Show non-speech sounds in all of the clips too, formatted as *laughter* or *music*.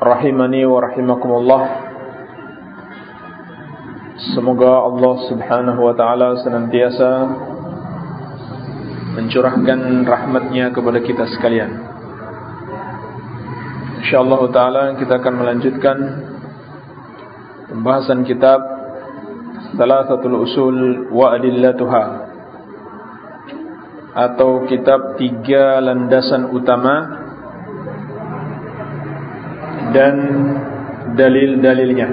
rahimani wa rahimakumullah. Semoga Allah subhanahu wa ta'ala senantiasa Mencurahkan rahmatnya kepada kita sekalian. InsyaAllah ta'ala kita akan melanjutkan Pembahasan kitab Thalathatul Usul wa Adillatuha Atau kitab tiga landasan utama dan dalil-dalilnya.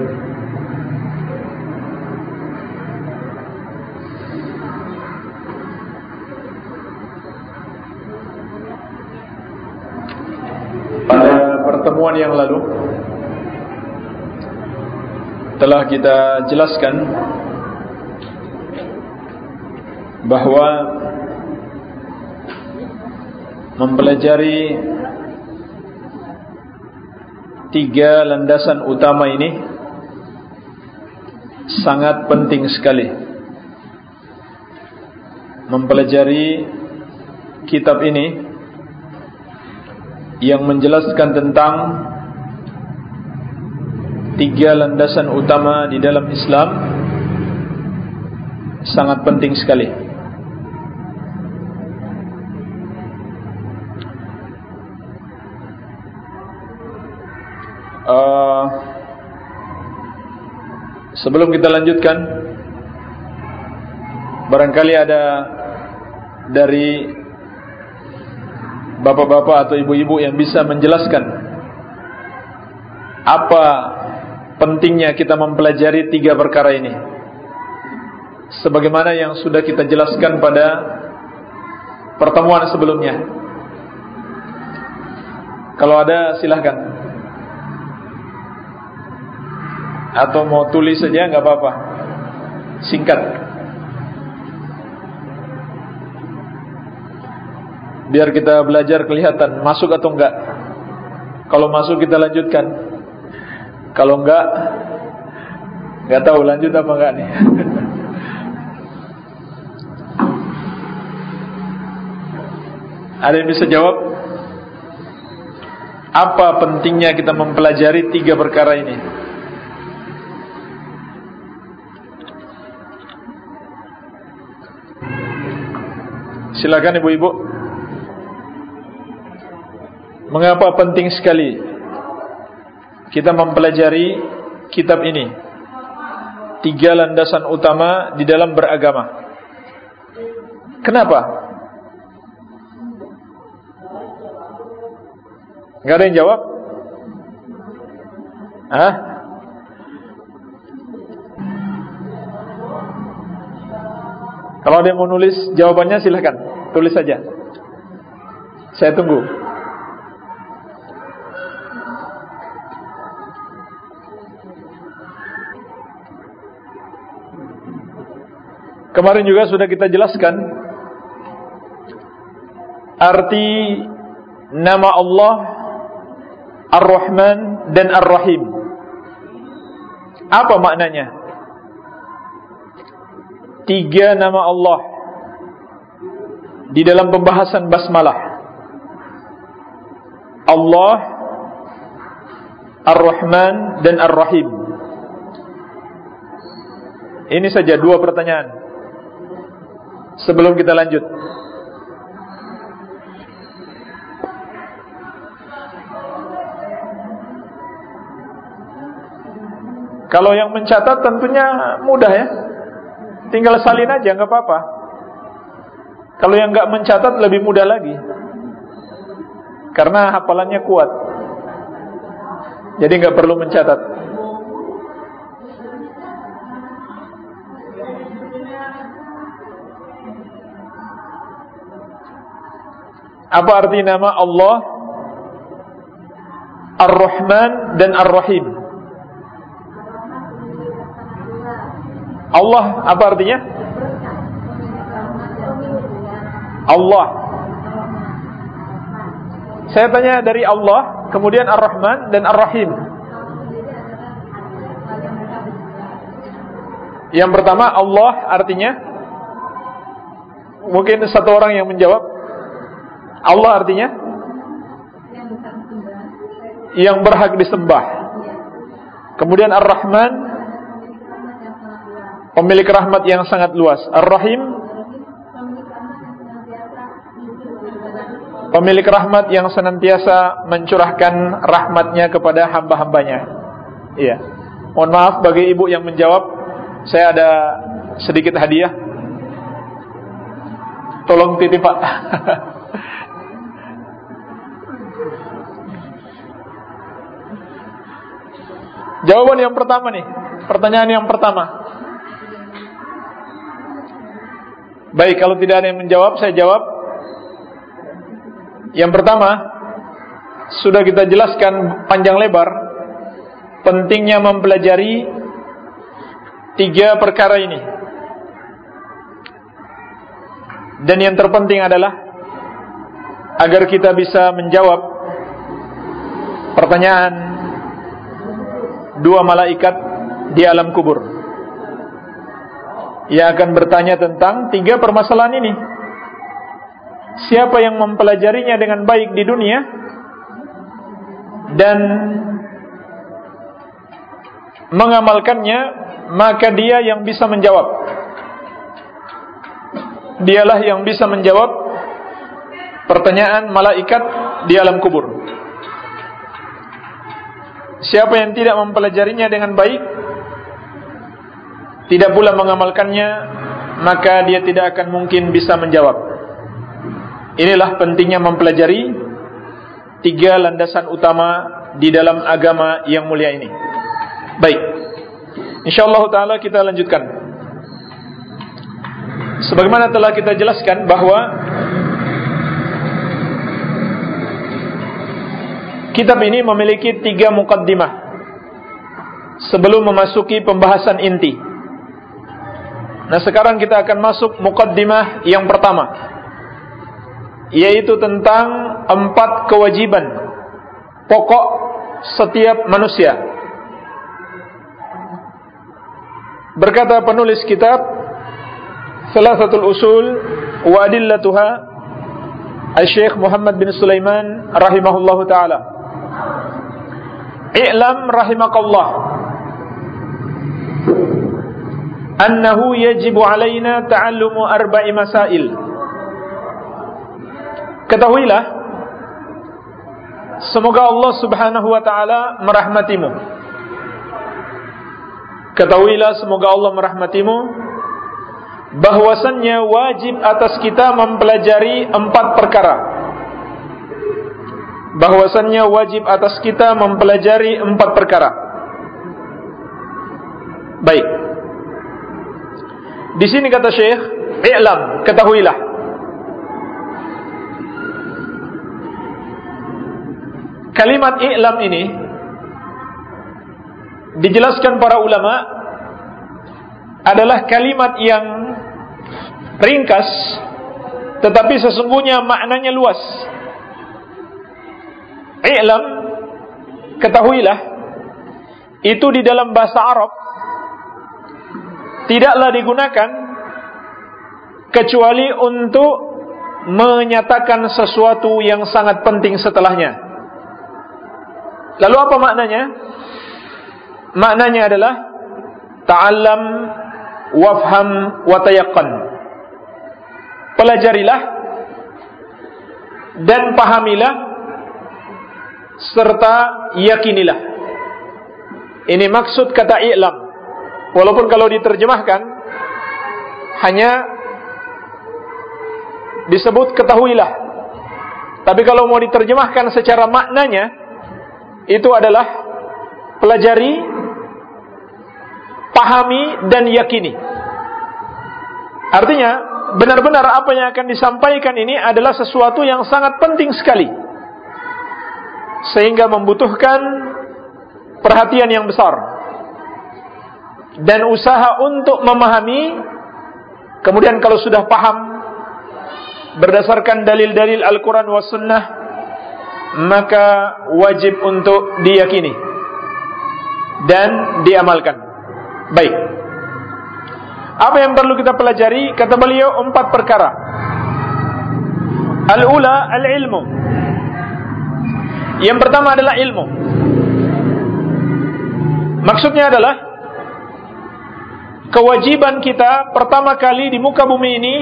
Pada pertemuan yang lalu telah kita jelaskan bahwa mempelajari tiga landasan utama ini sangat penting sekali. Mempelajari kitab ini yang menjelaskan tentang tiga landasan utama di dalam Islam sangat penting sekali uh, sebelum kita lanjutkan barangkali ada dari bapak-bapak atau ibu-ibu yang bisa menjelaskan apa pentingnya kita mempelajari tiga perkara ini. Sebagaimana yang sudah kita jelaskan pada pertemuan sebelumnya. Kalau ada silahkan atau mau tulis saja nggak apa-apa. Singkat. Biar kita belajar kelihatan masuk atau enggak kalau masuk kita lanjutkan. Kalau enggak nggak tahu lanjut apa enggak nih. *laughs* Ada yang bisa jawab? Apa pentingnya kita mempelajari tiga perkara ini Silakan ibu-ibu. Mengapa penting sekali kita mempelajari kitab ini? Tiga landasan utama di dalam beragama. Kenapa? Gak ada yang jawab? Hah? Kalau ada yang mau nulis jawabannya silahkan. Tulis saja. Saya tunggu. Kemarin juga sudah kita jelaskan Arti Nama Allah Ar-Rahman dan Ar-Rahim. Apa maknanya? Tiga nama Allah di dalam pembahasan basmalah. Allah, Ar-Rahman dan Ar-Rahim. Ini saja dua pertanyaan. Sebelum kita lanjut. Kalau yang mencatat tentunya mudah ya. Tinggal salin aja nggak apa-apa. Kalau yang nggak mencatat lebih mudah lagi. Karena hafalannya kuat. Jadi nggak perlu mencatat. Apa arti nama Allah Ar-Rahman dan Ar-Rahim Allah apa artinya? Allah. Saya tanya dari Allah, kemudian Ar-Rahman dan Ar-Rahim. Yang pertama Allah artinya Mungkin satu orang yang menjawab Allah artinya Yang berhak disembah Kemudian Ar-Rahman Pemilik rahmat yang sangat luas. Ar-Rahim. Pemilik rahmat yang senantiasa mencurahkan rahmatnya kepada hamba-hambanya. Iya. Mohon maaf bagi ibu yang menjawab. Saya ada sedikit hadiah. Tolong titip pak. *laughs* Jawaban yang pertama nih. Pertanyaan yang pertama Baik kalau tidak ada yang menjawab Saya jawab Yang pertama Sudah kita jelaskan panjang lebar Pentingnya mempelajari Tiga perkara ini Dan yang terpenting adalah agar kita bisa menjawab pertanyaan dua malaikat di alam kubur. Ia akan bertanya tentang tiga permasalahan ini. Siapa yang mempelajarinya dengan baik di dunia dan mengamalkannya, maka dia yang bisa menjawab dialah yang bisa menjawab pertanyaan malaikat di alam kubur. Siapa yang tidak mempelajarinya dengan baik, tidak pula mengamalkannya, maka dia tidak akan mungkin bisa menjawab. Inilah pentingnya mempelajari tiga landasan utama di dalam agama yang mulia ini. Baik. Insyaallah taala kita lanjutkan. Sebagaimana telah kita jelaskan bahwa kitab ini memiliki tiga mukaddimah sebelum memasuki pembahasan inti. Nah sekarang kita akan masuk mukaddimah yang pertama yaitu tentang empat kewajiban pokok setiap manusia. Berkata penulis kitab Salasatul usul wa adillatuha Al-Syekh Muhammad bin Sulaiman rahimahullahu taala. I'lam rahimakallah annahu yajibu alaina ta'allumu arba'i masail. Ketahuilah semoga Allah Subhanahu wa taala merahmatimu. Ketahuilah semoga Allah merahmatimu bahwasannya wajib atas kita mempelajari empat perkara. Bahwasannya wajib atas kita mempelajari empat perkara. Baik. Di sini kata Syekh, "I'lam, ketahuilah." Kalimat i'lam ini dijelaskan para ulama adalah kalimat yang ringkas tetapi sesungguhnya maknanya luas. I'lam ketahuilah itu di dalam bahasa Arab tidaklah digunakan kecuali untuk menyatakan sesuatu yang sangat penting setelahnya. Lalu apa maknanya? Maknanya adalah ta'allam wafham watayakan. Pelajarilah dan pahamilah serta yakinilah. Ini maksud kata i'lam. Walaupun kalau diterjemahkan hanya disebut ketahuilah. Tapi kalau mau diterjemahkan secara maknanya itu adalah pelajari pahami dan yakini. Artinya, benar-benar apa yang akan disampaikan ini adalah sesuatu yang sangat penting sekali. Sehingga membutuhkan perhatian yang besar. Dan usaha untuk memahami kemudian kalau sudah paham berdasarkan dalil-dalil Al-Quran wa Sunnah maka wajib untuk diyakini dan diamalkan. Baik. Apa yang perlu kita pelajari? Kata beliau empat perkara. Al-ula al-ilmu. Yang pertama adalah ilmu. Maksudnya adalah kewajiban kita pertama kali di muka bumi ini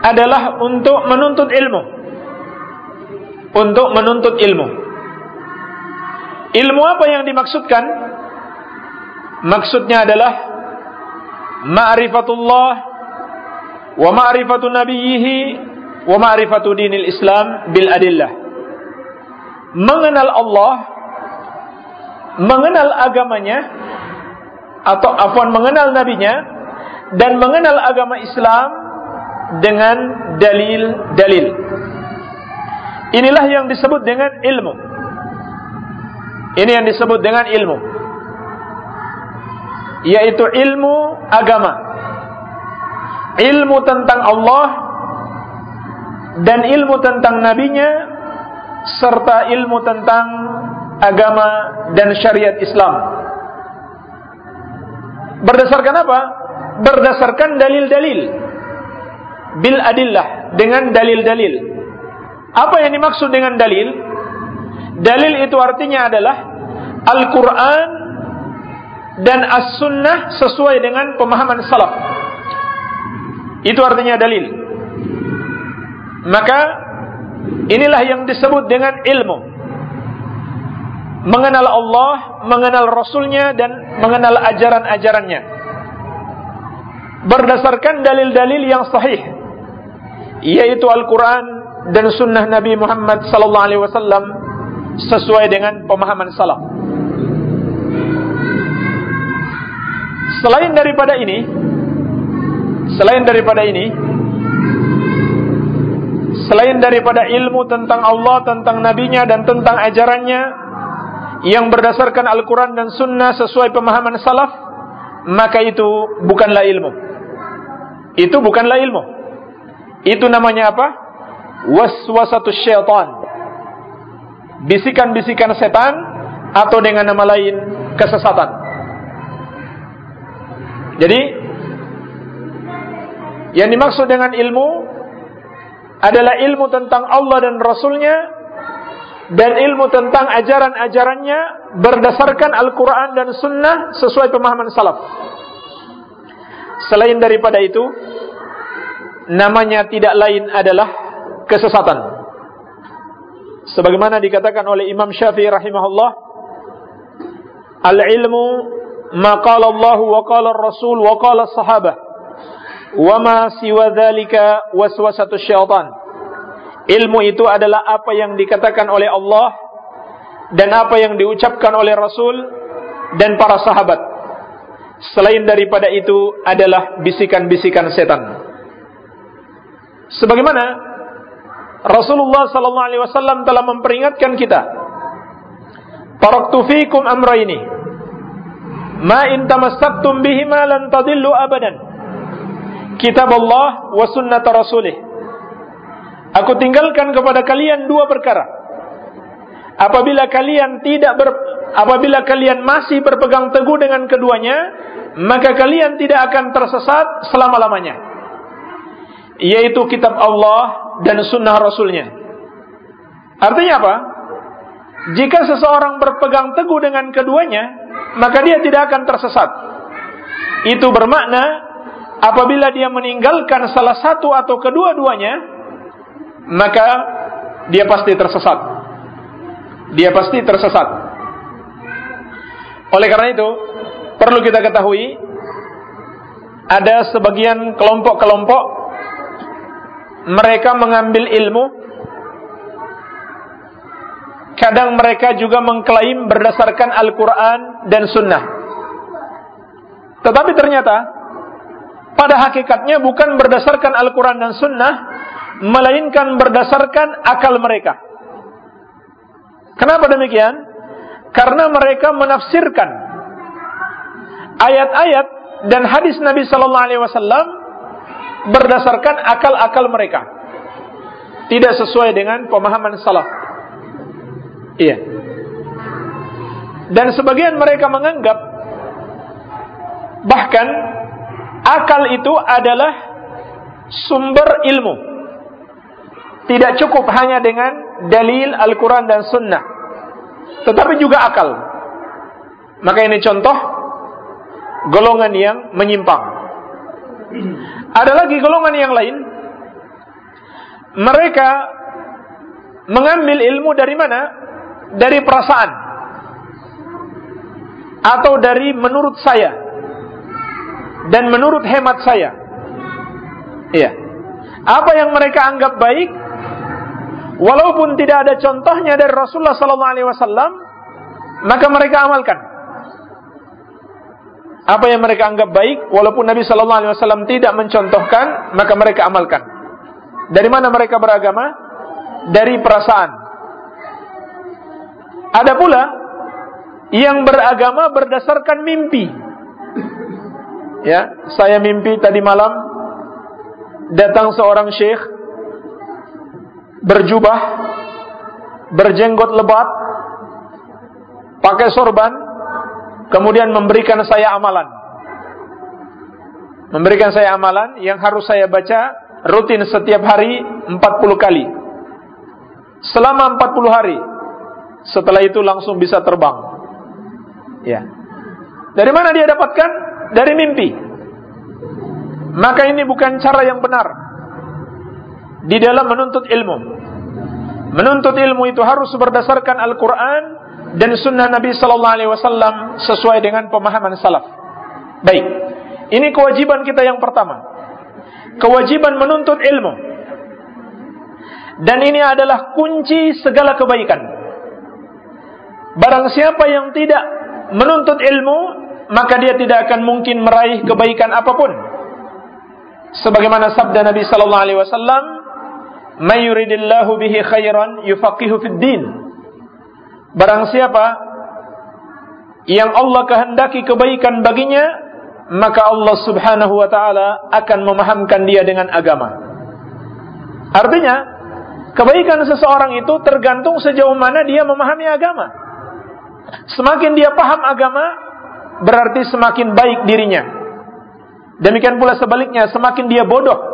adalah untuk menuntut ilmu. Untuk menuntut ilmu. Ilmu apa yang dimaksudkan? Maksudnya adalah ma'rifatullah wa ma'rifatu nabiyhi wa ma'rifatu dinil Islam bil adillah. Mengenal Allah, mengenal agamanya atau afwan mengenal nabinya dan mengenal agama Islam dengan dalil-dalil. Inilah yang disebut dengan ilmu. Ini yang disebut dengan ilmu. Yaitu ilmu agama. Ilmu tentang Allah dan ilmu tentang nabinya serta ilmu tentang agama dan syariat Islam. Berdasarkan apa? Berdasarkan dalil-dalil bil adillah dengan dalil-dalil. Apa yang dimaksud dengan dalil? Dalil itu artinya adalah Al-Quran dan As-Sunnah sesuai dengan pemahaman salaf. Itu artinya dalil. Maka inilah yang disebut dengan ilmu. Mengenal Allah, mengenal Rasulnya dan mengenal ajaran-ajarannya. Berdasarkan dalil-dalil yang sahih yaitu Al-Quran dan Sunnah Nabi Muhammad Sallallahu Alaihi Wasallam sesuai dengan pemahaman salaf. Selain daripada ini, selain daripada ini, selain daripada ilmu tentang Allah, tentang nabinya dan tentang ajarannya yang berdasarkan Al-Quran dan Sunnah sesuai pemahaman salaf, maka itu bukanlah ilmu. Itu bukanlah ilmu. Itu namanya apa? Waswasatus syaitan. Bisikan-bisikan setan atau dengan nama lain kesesatan. Jadi yang dimaksud dengan ilmu adalah ilmu tentang Allah dan Rasulnya dan ilmu tentang ajaran-ajarannya berdasarkan Al-Quran dan Sunnah sesuai pemahaman salaf. Selain daripada itu, namanya tidak lain adalah kesesatan. Sebagaimana dikatakan oleh Imam Syafi'i rahimahullah, al-ilmu ma qala Allah wa qala Rasul wa qala sahabah wa ma siwa dzalika waswasatu syaitan. Ilmu itu adalah apa yang dikatakan oleh Allah dan apa yang diucapkan oleh Rasul dan para sahabat. Selain daripada itu adalah bisikan-bisikan setan. Sebagaimana Rasulullah sallallahu alaihi wasallam telah memperingatkan kita. Taraktu fikum amrayni. Ma in tamassaktum bihima lan tadillu abadan. Kitab Allah wa sunnat Rasulih. Aku tinggalkan kepada kalian dua perkara. Apabila kalian tidak ber, apabila kalian masih berpegang teguh dengan keduanya, maka kalian tidak akan tersesat selama-lamanya yaitu kitab Allah dan sunnah Rasulnya. Artinya apa? Jika seseorang berpegang teguh dengan keduanya, maka dia tidak akan tersesat. Itu bermakna apabila dia meninggalkan salah satu atau kedua-duanya, maka dia pasti tersesat. Dia pasti tersesat. Oleh karena itu, perlu kita ketahui ada sebagian kelompok-kelompok mereka mengambil ilmu kadang mereka juga mengklaim berdasarkan Al-Quran dan Sunnah tetapi ternyata pada hakikatnya bukan berdasarkan Al-Quran dan Sunnah melainkan berdasarkan akal mereka kenapa demikian? karena mereka menafsirkan ayat-ayat dan hadis Nabi Sallallahu Alaihi Wasallam berdasarkan akal-akal mereka, tidak sesuai dengan pemahaman salaf. Iya. Dan sebagian mereka menganggap bahkan akal itu adalah sumber ilmu. Tidak cukup hanya dengan dalil Al-Quran dan Sunnah. Tetapi juga akal. Maka ini contoh golongan yang menyimpang. Ada lagi golongan yang lain. Mereka mengambil ilmu dari mana? Dari perasaan. Atau dari menurut saya. Dan menurut hemat saya. Iya. Apa yang mereka anggap baik, walaupun tidak ada contohnya dari Rasulullah SAW, maka mereka amalkan. Apa yang mereka anggap baik walaupun Nabi sallallahu alaihi wasallam tidak mencontohkan maka mereka amalkan. Dari mana mereka beragama? Dari perasaan. Ada pula yang beragama berdasarkan mimpi. Ya saya mimpi tadi malam datang seorang syekh berjubah berjenggot lebat pakai sorban kemudian memberikan saya amalan. Memberikan saya amalan yang harus saya baca rutin setiap hari 40 kali. Selama 40 hari. Setelah itu langsung bisa terbang. Ya. Dari mana dia dapatkan? Dari mimpi. Maka ini bukan cara yang benar. Di dalam menuntut ilmu. Menuntut ilmu itu harus berdasarkan Al-Quran dan sunnah Nabi Sallallahu Alaihi Wasallam sesuai dengan pemahaman salaf. Baik, ini kewajiban kita yang pertama. Kewajiban menuntut ilmu. Dan ini adalah kunci segala kebaikan. Barang siapa yang tidak menuntut ilmu, maka dia tidak akan mungkin meraih kebaikan apa pun. Sebagaimana sabda Nabi sallallahu alaihi wasallam, "May yuridillahu bihi khairan yufaqihu din." Barang siapa yang Allah kehendaki kebaikan baginya, maka Allah Subhanahu wa taala akan memahamkan dia dengan agama. Artinya, kebaikan seseorang itu tergantung sejauh mana dia memahami agama. Semakin dia paham agama, berarti semakin baik dirinya. Demikian pula sebaliknya, semakin dia bodoh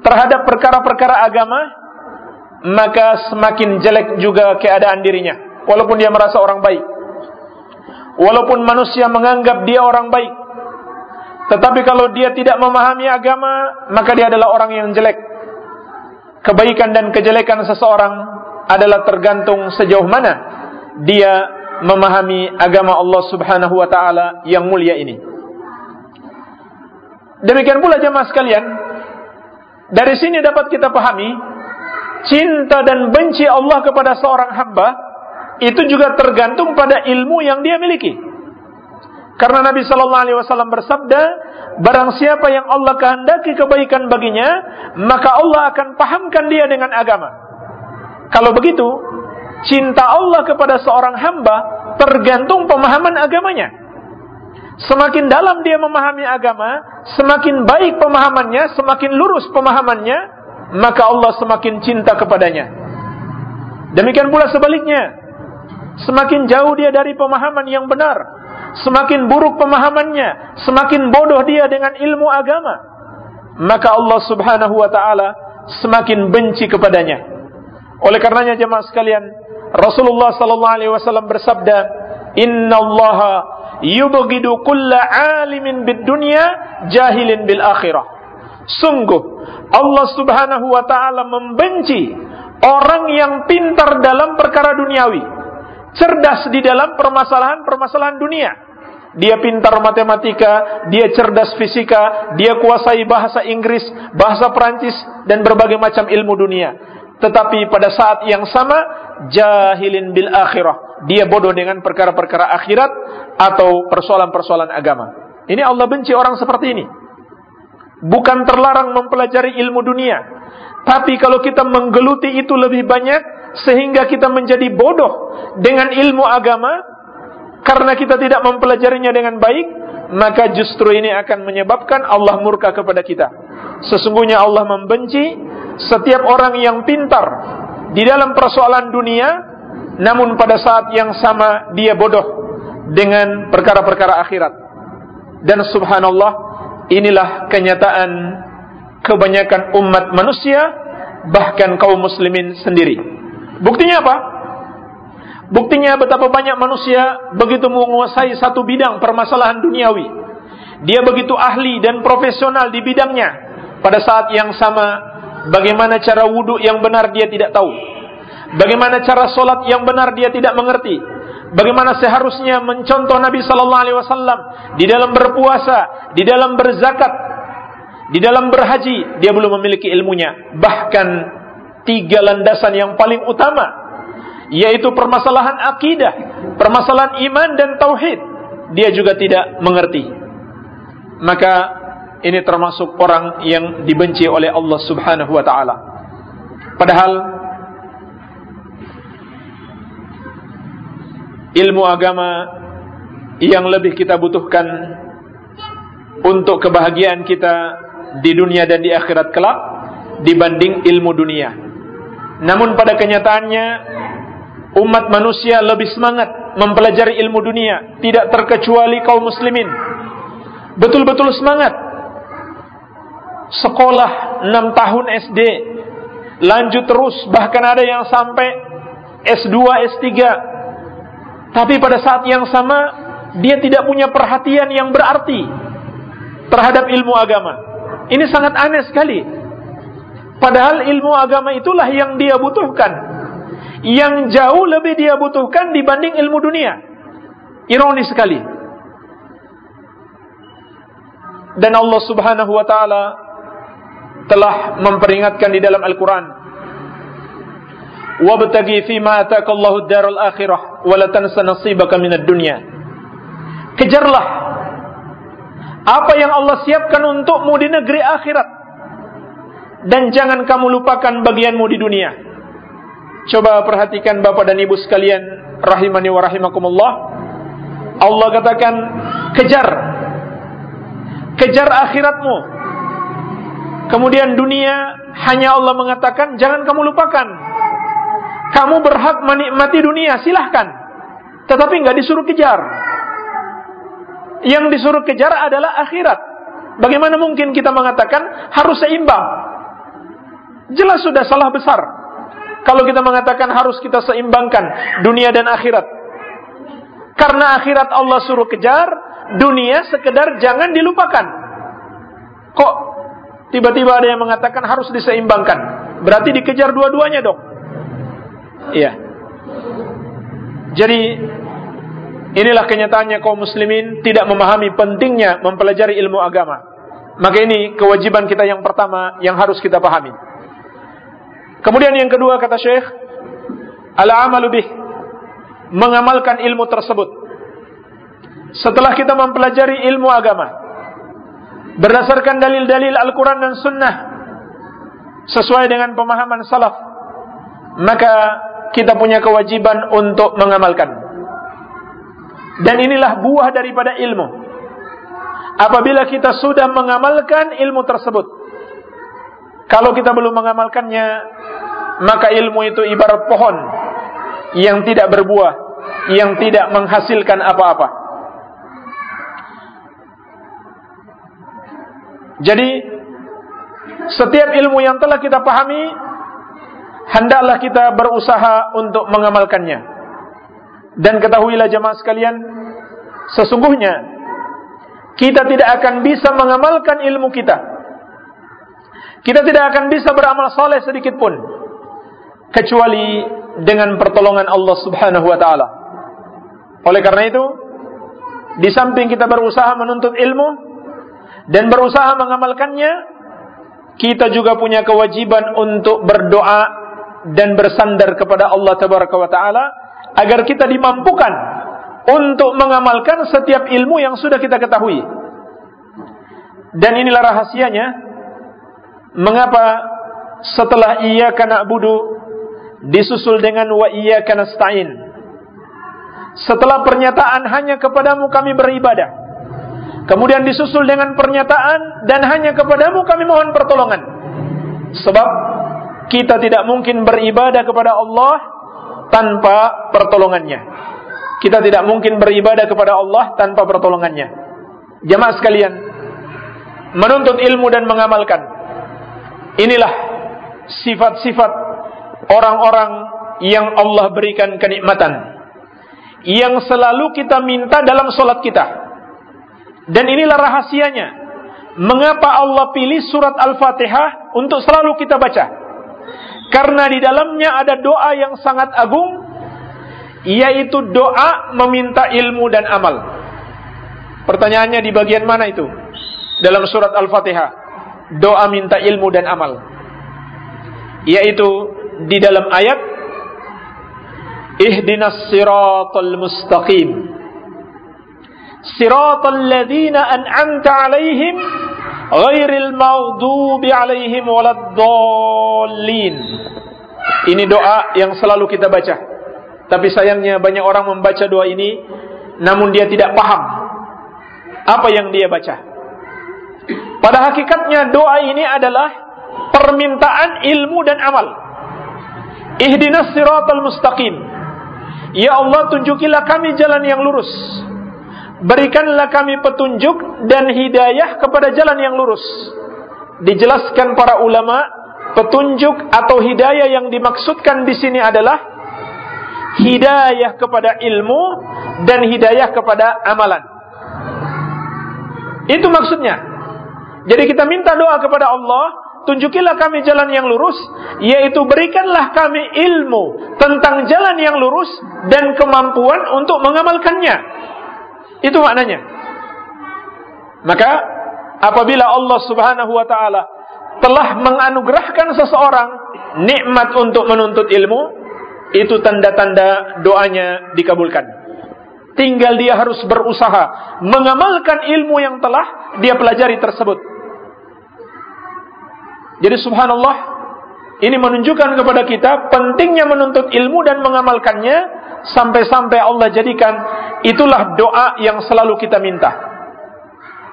terhadap perkara-perkara agama, maka semakin jelek juga keadaan dirinya walaupun dia merasa orang baik. Walaupun manusia menganggap dia orang baik. Tetapi kalau dia tidak memahami agama, maka dia adalah orang yang jelek. Kebaikan dan kejelekan seseorang adalah tergantung sejauh mana dia memahami agama Allah Subhanahu wa taala yang mulia ini. Demikian pula jemaah sekalian, dari sini dapat kita pahami cinta dan benci Allah kepada seorang hamba itu juga tergantung pada ilmu yang dia miliki. Karena Nabi Shallallahu Alaihi Wasallam bersabda, barang siapa yang Allah kehendaki kebaikan baginya, maka Allah akan pahamkan dia dengan agama. Kalau begitu, cinta Allah kepada seorang hamba tergantung pemahaman agamanya. Semakin dalam dia memahami agama, semakin baik pemahamannya, semakin lurus pemahamannya, maka Allah semakin cinta kepadanya. Demikian pula sebaliknya, Semakin jauh dia dari pemahaman yang benar, semakin buruk pemahamannya, semakin bodoh dia dengan ilmu agama, maka Allah Subhanahu wa taala semakin benci kepadanya. Oleh karenanya jemaah sekalian, Rasulullah sallallahu alaihi wasallam bersabda, "Inna Allah yubghidu kulla 'alimin bid dunya jahilin bil akhirah." Sungguh Allah Subhanahu wa taala membenci orang yang pintar dalam perkara duniawi cerdas di dalam permasalahan-permasalahan dunia. Dia pintar matematika, dia cerdas fisika, dia kuasai bahasa Inggris, bahasa Perancis, dan berbagai macam ilmu dunia. Tetapi pada saat yang sama, jahilin bil akhirah. Dia bodoh dengan perkara-perkara akhirat atau persoalan-persoalan agama. Ini Allah benci orang seperti ini. Bukan terlarang mempelajari ilmu dunia. Tapi kalau kita menggeluti itu lebih banyak, sehingga kita menjadi bodoh dengan ilmu agama karena kita tidak mempelajarinya dengan baik, maka justru ini akan menyebabkan Allah murka kepada kita. Sesungguhnya Allah membenci setiap orang yang pintar di dalam persoalan dunia, namun pada saat yang sama dia bodoh dengan perkara-perkara akhirat. Dan subhanallah, inilah kenyataan kebanyakan umat manusia, bahkan kaum muslimin sendiri. Buktinya apa? Buktinya betapa banyak manusia begitu menguasai satu bidang permasalahan duniawi. Dia begitu ahli dan profesional di bidangnya. Pada saat yang sama, bagaimana cara wudhu yang benar dia tidak tahu. Bagaimana cara solat yang benar dia tidak mengerti. Bagaimana seharusnya mencontoh Nabi Sallallahu Alaihi Wasallam di dalam berpuasa, di dalam berzakat, di dalam berhaji, dia belum memiliki ilmunya. Bahkan tiga landasan yang paling utama yaitu permasalahan akidah, permasalahan iman dan tauhid, dia juga tidak mengerti. Maka ini termasuk orang yang dibenci oleh Allah Subhanahu wa taala. Padahal ilmu agama yang lebih kita butuhkan untuk kebahagiaan kita di dunia dan di akhirat kelak dibanding ilmu dunia. Namun pada kenyataannya umat manusia lebih semangat mempelajari ilmu dunia, tidak terkecuali kaum muslimin. Betul-betul semangat. Sekolah 6 tahun SD, lanjut terus, bahkan ada yang sampai S2, S3. Tapi pada saat yang sama, dia tidak punya perhatian yang berarti terhadap ilmu agama. Ini sangat aneh sekali. Padahal ilmu agama itulah yang dia butuhkan yang jauh lebih dia butuhkan dibanding ilmu dunia. Ironis sekali. Dan Allah Subhanahu wa taala telah memperingatkan di dalam Al-Qur'an. Wabtaghi fi ma ataakallahu ad-daral akhirah wa la tansa nasibaka minad. Kejarlah apa yang Allah siapkan untukmu di negeri akhirat dan jangan kamu lupakan bagianmu di dunia. Coba perhatikan Bapak dan Ibu sekalian rahimani wa rahimakumullah. Allah katakan kejar kejar akhiratmu. Kemudian dunia hanya Allah mengatakan jangan kamu lupakan. Kamu berhak menikmati dunia, silahkan. Tetapi nggak disuruh kejar. Yang disuruh kejar adalah akhirat. Bagaimana mungkin kita mengatakan harus seimbang? Jelas sudah salah besar. Kalau kita mengatakan harus kita seimbangkan dunia dan akhirat. Karena akhirat Allah suruh kejar, dunia sekedar jangan dilupakan. Kok tiba-tiba ada yang mengatakan harus diseimbangkan? Berarti dikejar dua-duanya dong. Iya. Jadi inilah kenyataannya kaum muslimin tidak memahami pentingnya mempelajari ilmu agama. Maka ini kewajiban kita yang pertama yang harus kita pahami. Kemudian yang kedua kata Syekh, al-amalu bih, mengamalkan ilmu tersebut. Setelah kita mempelajari ilmu agama, berdasarkan dalil-dalil Al-Quran dan Sunnah, sesuai dengan pemahaman salaf, maka kita punya kewajiban untuk mengamalkan. Dan inilah buah daripada ilmu. Apabila kita sudah mengamalkan ilmu tersebut, kalau kita belum mengamalkannya, maka ilmu itu ibarat pohon yang tidak berbuah, yang tidak menghasilkan apa-apa. Jadi, setiap ilmu yang telah kita pahami, hendaklah kita berusaha untuk mengamalkannya. Dan ketahuilah jemaah sekalian, sesungguhnya kita tidak akan bisa mengamalkan ilmu kita kita tidak akan bisa beramal soleh sedikit pun kecuali dengan pertolongan Allah Subhanahu wa taala. Oleh karena itu, di samping kita berusaha menuntut ilmu dan berusaha mengamalkannya, kita juga punya kewajiban untuk berdoa dan bersandar kepada Allah Tabaraka wa taala agar kita dimampukan untuk mengamalkan setiap ilmu yang sudah kita ketahui. Dan inilah rahasianya Mengapa setelah iyyaka na'budu disusul dengan wa iyyaka nasta'in? Setelah pernyataan hanya kepadamu kami beribadah, Kemudian disusul dengan pernyataan dan hanya kepadamu kami mohon pertolongan. Sebab kita tidak mungkin beribadah kepada Allah tanpa pertolongannya. Kita tidak mungkin beribadah kepada Allah tanpa pertolongannya. Jamaah sekalian, menuntut ilmu dan mengamalkan. Inilah sifat-sifat orang-orang yang Allah berikan kenikmatan. Yang selalu kita minta dalam solat kita. Dan inilah rahasianya. Mengapa Allah pilih surat Al-Fatihah untuk selalu kita baca? Karena di dalamnya ada doa yang sangat agung, yaitu doa meminta ilmu dan amal. Pertanyaannya di bagian mana itu? Dalam surat Al-Fatihah. Doa minta ilmu dan amal. Yaitu di dalam ayat Ihdinas siratal mustaqim siratal ladzina an'amta 'alaihim ghairil maghdubi 'alaihim waladdallin. Ini doa yang selalu kita baca. Tapi sayangnya banyak orang membaca doa ini namun dia tidak paham apa yang dia baca. Pada hakikatnya doa ini adalah permintaan ilmu dan amal. Ihdinas siratal mustaqim. Ya Allah tunjukilah kami jalan yang lurus. Berikanlah kami petunjuk dan hidayah kepada jalan yang lurus. Dijelaskan para ulama, petunjuk atau hidayah yang dimaksudkan di sini adalah hidayah kepada ilmu dan hidayah kepada amalan. Itu maksudnya. Jadi kita minta doa kepada Allah, tunjukilah kami jalan yang lurus, yaitu berikanlah kami ilmu tentang jalan yang lurus dan kemampuan untuk mengamalkannya. Itu maknanya. Maka apabila Allah Subhanahu wa taala telah menganugerahkan seseorang nikmat untuk menuntut ilmu, itu tanda-tanda doanya dikabulkan. Tinggal dia harus berusaha mengamalkan ilmu yang telah dia pelajari tersebut. Jadi subhanallah, ini menunjukkan kepada kita pentingnya menuntut ilmu dan mengamalkannya sampai-sampai Allah jadikan itulah doa yang selalu kita minta.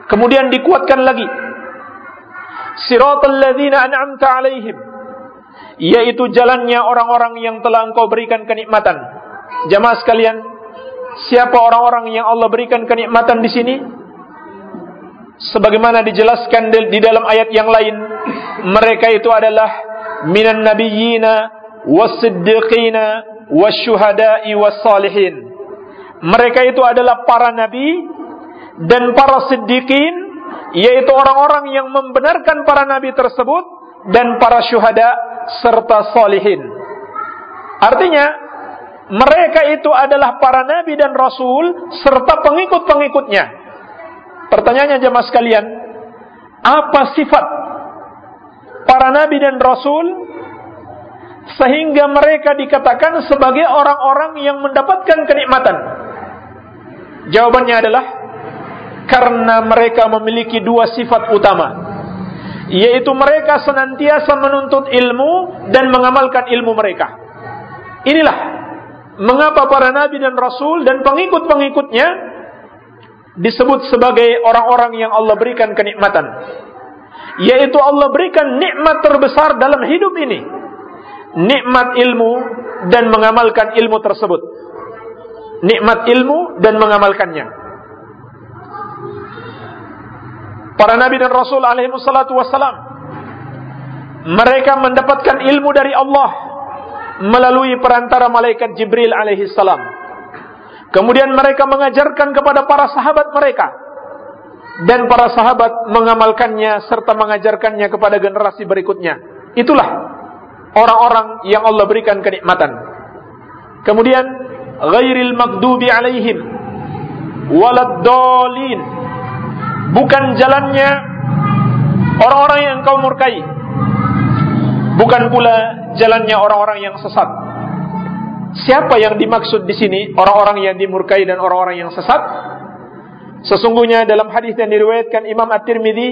Kemudian dikuatkan lagi. Siratal ladzina an'amta 'alaihim yaitu jalannya orang-orang yang telah Engkau berikan kenikmatan. Jamaah sekalian, siapa orang-orang yang Allah berikan kenikmatan di sini? Sebagaimana dijelaskan di dalam ayat yang lain, mereka itu adalah minan nabiyyina was-siddiqina wasyuhada'i wassalihin. Mereka itu adalah para nabi dan para siddiqin, yaitu orang-orang yang membenarkan para nabi tersebut dan para syuhada serta salihin. Artinya, mereka itu adalah para nabi dan rasul serta pengikut-pengikutnya. Pertanyaannya jemaah sekalian, apa sifat para nabi dan rasul sehingga mereka dikatakan sebagai orang-orang yang mendapatkan kenikmatan? Jawabannya adalah karena mereka memiliki dua sifat utama, yaitu mereka senantiasa menuntut ilmu dan mengamalkan ilmu mereka. Inilah mengapa para nabi dan rasul dan pengikut-pengikutnya disebut sebagai orang-orang yang Allah berikan kenikmatan. Yaitu Allah berikan nikmat terbesar dalam hidup ini nikmat ilmu dan mengamalkan ilmu tersebut. Nikmat ilmu dan mengamalkannya. Para nabi dan rasul alaihi wassalatu wassalam mereka mendapatkan ilmu dari Allah melalui perantara malaikat Jibril alaihi salam. Kemudian mereka mengajarkan kepada para sahabat mereka dan para sahabat mengamalkannya serta mengajarkannya kepada generasi berikutnya. Itulah orang-orang yang Allah berikan kenikmatan. Kemudian ghairil magdubi alaihim waladdallin. Bukan jalannya orang-orang yang kau murkai. Bukan pula jalannya orang-orang yang sesat. Siapa yang dimaksud di sini orang-orang yang dimurkai dan orang-orang yang sesat? Sesungguhnya dalam hadis yang diriwayatkan Imam At-Tirmidzi,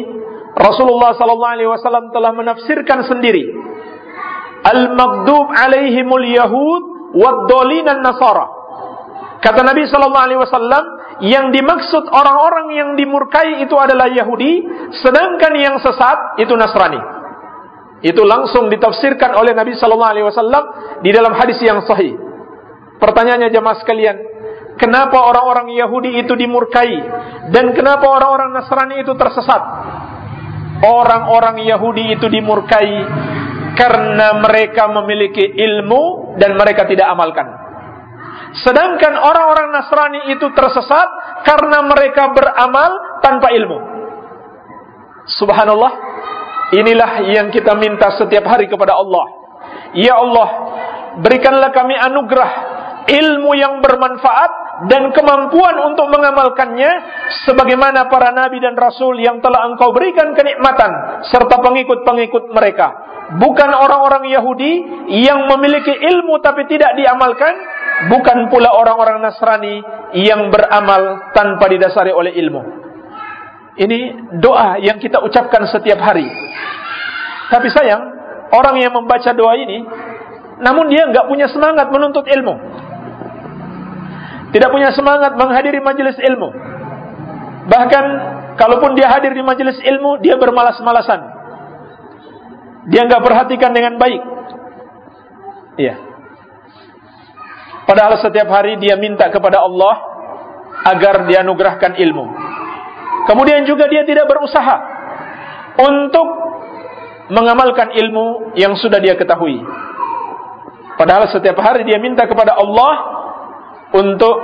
Rasulullah sallallahu alaihi wasallam telah menafsirkan sendiri al-maghdub alaihimul yahud wad nasara. Kata Nabi sallallahu alaihi wasallam, yang dimaksud orang-orang yang dimurkai itu adalah Yahudi, sedangkan yang sesat itu Nasrani. Itu langsung ditafsirkan oleh Nabi sallallahu alaihi wasallam di dalam hadis yang sahih. Pertanyaannya jemaah sekalian, kenapa orang-orang Yahudi itu dimurkai dan kenapa orang-orang Nasrani itu tersesat? Orang-orang Yahudi itu dimurkai karena mereka memiliki ilmu dan mereka tidak amalkan. Sedangkan orang-orang Nasrani itu tersesat karena mereka beramal tanpa ilmu. Subhanallah, inilah yang kita minta setiap hari kepada Allah. Ya Allah, berikanlah kami anugerah ilmu yang bermanfaat dan kemampuan untuk mengamalkannya sebagaimana para nabi dan rasul yang telah engkau berikan kenikmatan serta pengikut-pengikut mereka bukan orang-orang Yahudi yang memiliki ilmu tapi tidak diamalkan bukan pula orang-orang Nasrani yang beramal tanpa didasari oleh ilmu ini doa yang kita ucapkan setiap hari tapi sayang orang yang membaca doa ini namun dia nggak punya semangat menuntut ilmu tidak punya semangat menghadiri majelis ilmu. Bahkan kalaupun dia hadir di majelis ilmu, dia bermalas-malasan. Dia nggak perhatikan dengan baik. Iya. Padahal setiap hari dia minta kepada Allah agar dia anugerahkan ilmu. Kemudian juga dia tidak berusaha untuk mengamalkan ilmu yang sudah dia ketahui. Padahal setiap hari dia minta kepada Allah untuk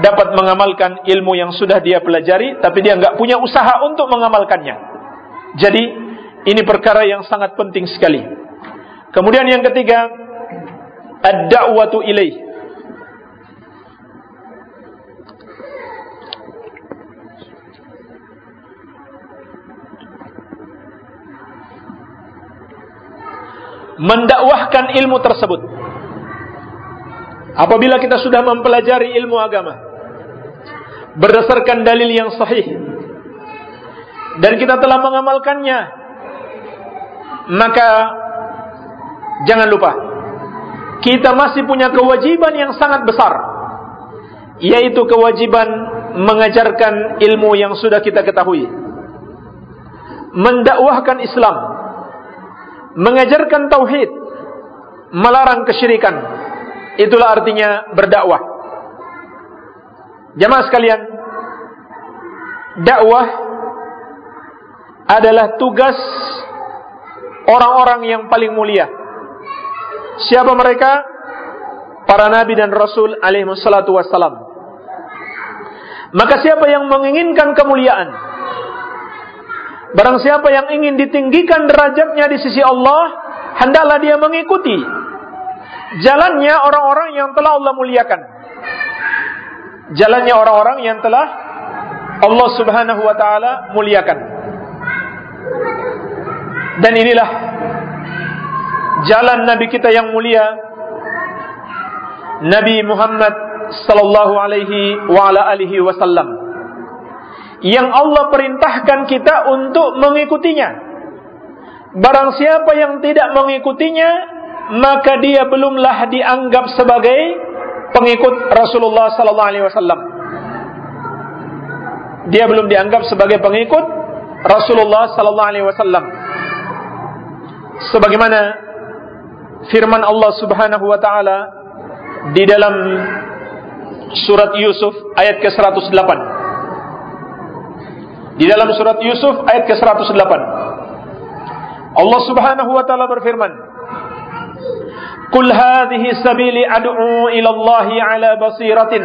dapat mengamalkan ilmu yang sudah dia pelajari, tapi dia nggak punya usaha untuk mengamalkannya. Jadi ini perkara yang sangat penting sekali. Kemudian yang ketiga, ad-da'watu ilaih. Mendakwahkan ilmu tersebut. Apabila kita sudah mempelajari ilmu agama berdasarkan dalil yang sahih dan kita telah mengamalkannya, maka jangan lupa kita masih punya kewajiban yang sangat besar, yaitu kewajiban mengajarkan ilmu yang sudah kita ketahui, mendakwahkan Islam, mengajarkan tauhid, melarang kesyirikan Itulah artinya berdakwah. Jamaah sekalian, dakwah adalah tugas orang-orang yang paling mulia. Siapa mereka? Para nabi dan rasul alaihi wassalatu wassalam. Maka siapa yang menginginkan kemuliaan, barang siapa yang ingin ditinggikan derajatnya di sisi Allah, hendaklah dia mengikuti jalannya orang-orang yang telah Allah muliakan. Jalannya orang-orang yang telah Allah Subhanahu wa taala muliakan. Dan inilah jalan nabi kita yang mulia Nabi Muhammad sallallahu alaihi wa ala alihi wasallam yang Allah perintahkan kita untuk mengikutinya. Barang siapa yang tidak mengikutinya maka dia belumlah dianggap sebagai pengikut Rasulullah sallallahu alaihi wasallam. Dia belum dianggap sebagai pengikut Rasulullah sallallahu alaihi wasallam sebagaimana firman Allah Subhanahu wa taala di dalam surat Yusuf ayat ke-108 di dalam surat Yusuf ayat ke-108 Allah Subhanahu wa taala berfirman Qul hadhihi sabili ad'u ila Allah ala basiratin.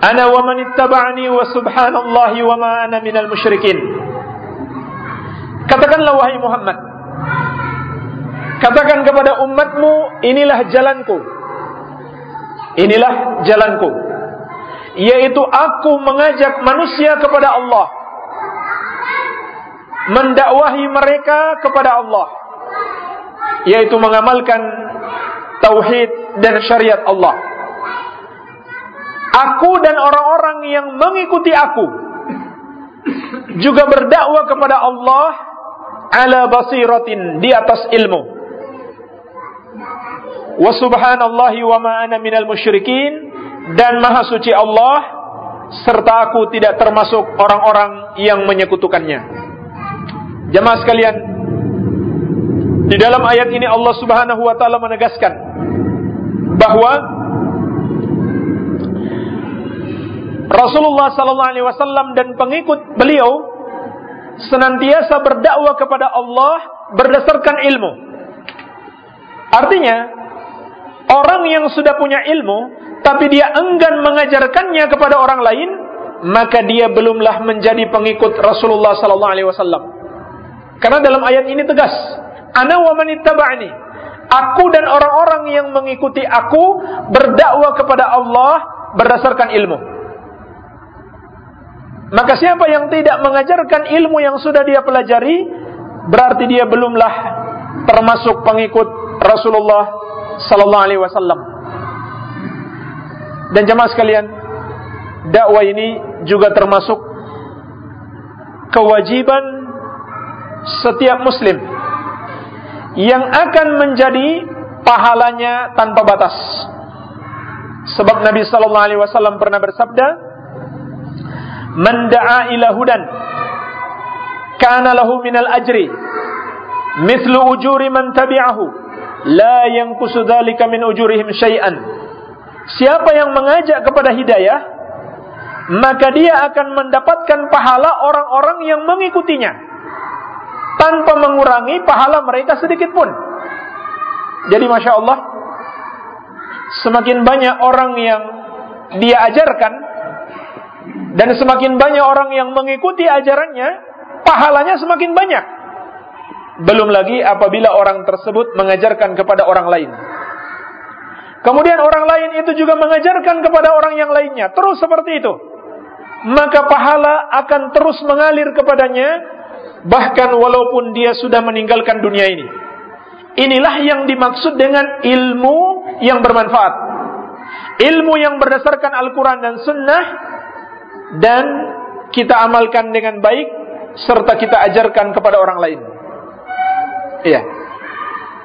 Ana wa man ittaba'ani wa subhanallahi wa ma ana minal musyrikin. Katakanlah wahai Muhammad Katakan kepada umatmu Inilah jalanku Inilah jalanku Yaitu aku mengajak manusia kepada Allah Mendakwahi mereka kepada Allah Yaitu mengamalkan tauhid dan syariat Allah. Aku dan orang-orang yang mengikuti aku juga berdakwah kepada Allah ala basiratin di atas ilmu. Wa subhanallahi wa ma ana minal musyrikin dan maha suci Allah serta aku tidak termasuk orang-orang yang menyekutukannya. Jemaah sekalian, di dalam ayat ini Allah Subhanahu wa taala menegaskan bahwa Rasulullah sallallahu alaihi wasallam dan pengikut beliau senantiasa berdakwah kepada Allah berdasarkan ilmu. Artinya, orang yang sudah punya ilmu tapi dia enggan mengajarkannya kepada orang lain, maka dia belumlah menjadi pengikut Rasulullah sallallahu alaihi wasallam. Karena dalam ayat ini tegas, ana wa manittaba'ani. Aku dan orang-orang yang mengikuti aku berdakwah kepada Allah berdasarkan ilmu. Maka siapa yang tidak mengajarkan ilmu yang sudah dia pelajari, berarti dia belumlah termasuk pengikut Rasulullah sallallahu alaihi wasallam. Dan jemaah sekalian, dakwah ini juga termasuk kewajiban setiap muslim yang akan menjadi pahalanya tanpa batas. Sebab Nabi sallallahu alaihi wasallam pernah bersabda, "Man da'a ila hudan kana lahu minal ajri mithlu ujuri man tabi'ahu la yanqusu dzalika min ujurihim syai'an." Siapa yang mengajak kepada hidayah, maka dia akan mendapatkan pahala orang-orang yang mengikutinya tanpa mengurangi pahala mereka sedikit pun. Jadi masya Allah, semakin banyak orang yang dia ajarkan dan semakin banyak orang yang mengikuti ajarannya, pahalanya semakin banyak. Belum lagi apabila orang tersebut mengajarkan kepada orang lain. Kemudian orang lain itu juga mengajarkan kepada orang yang lainnya. Terus seperti itu. Maka pahala akan terus mengalir kepadanya. Bahkan walaupun dia sudah meninggalkan dunia ini. Inilah yang dimaksud dengan ilmu yang bermanfaat. Ilmu yang berdasarkan Al-Quran dan Sunnah. Dan kita amalkan dengan baik. Serta kita ajarkan kepada orang lain. Iya.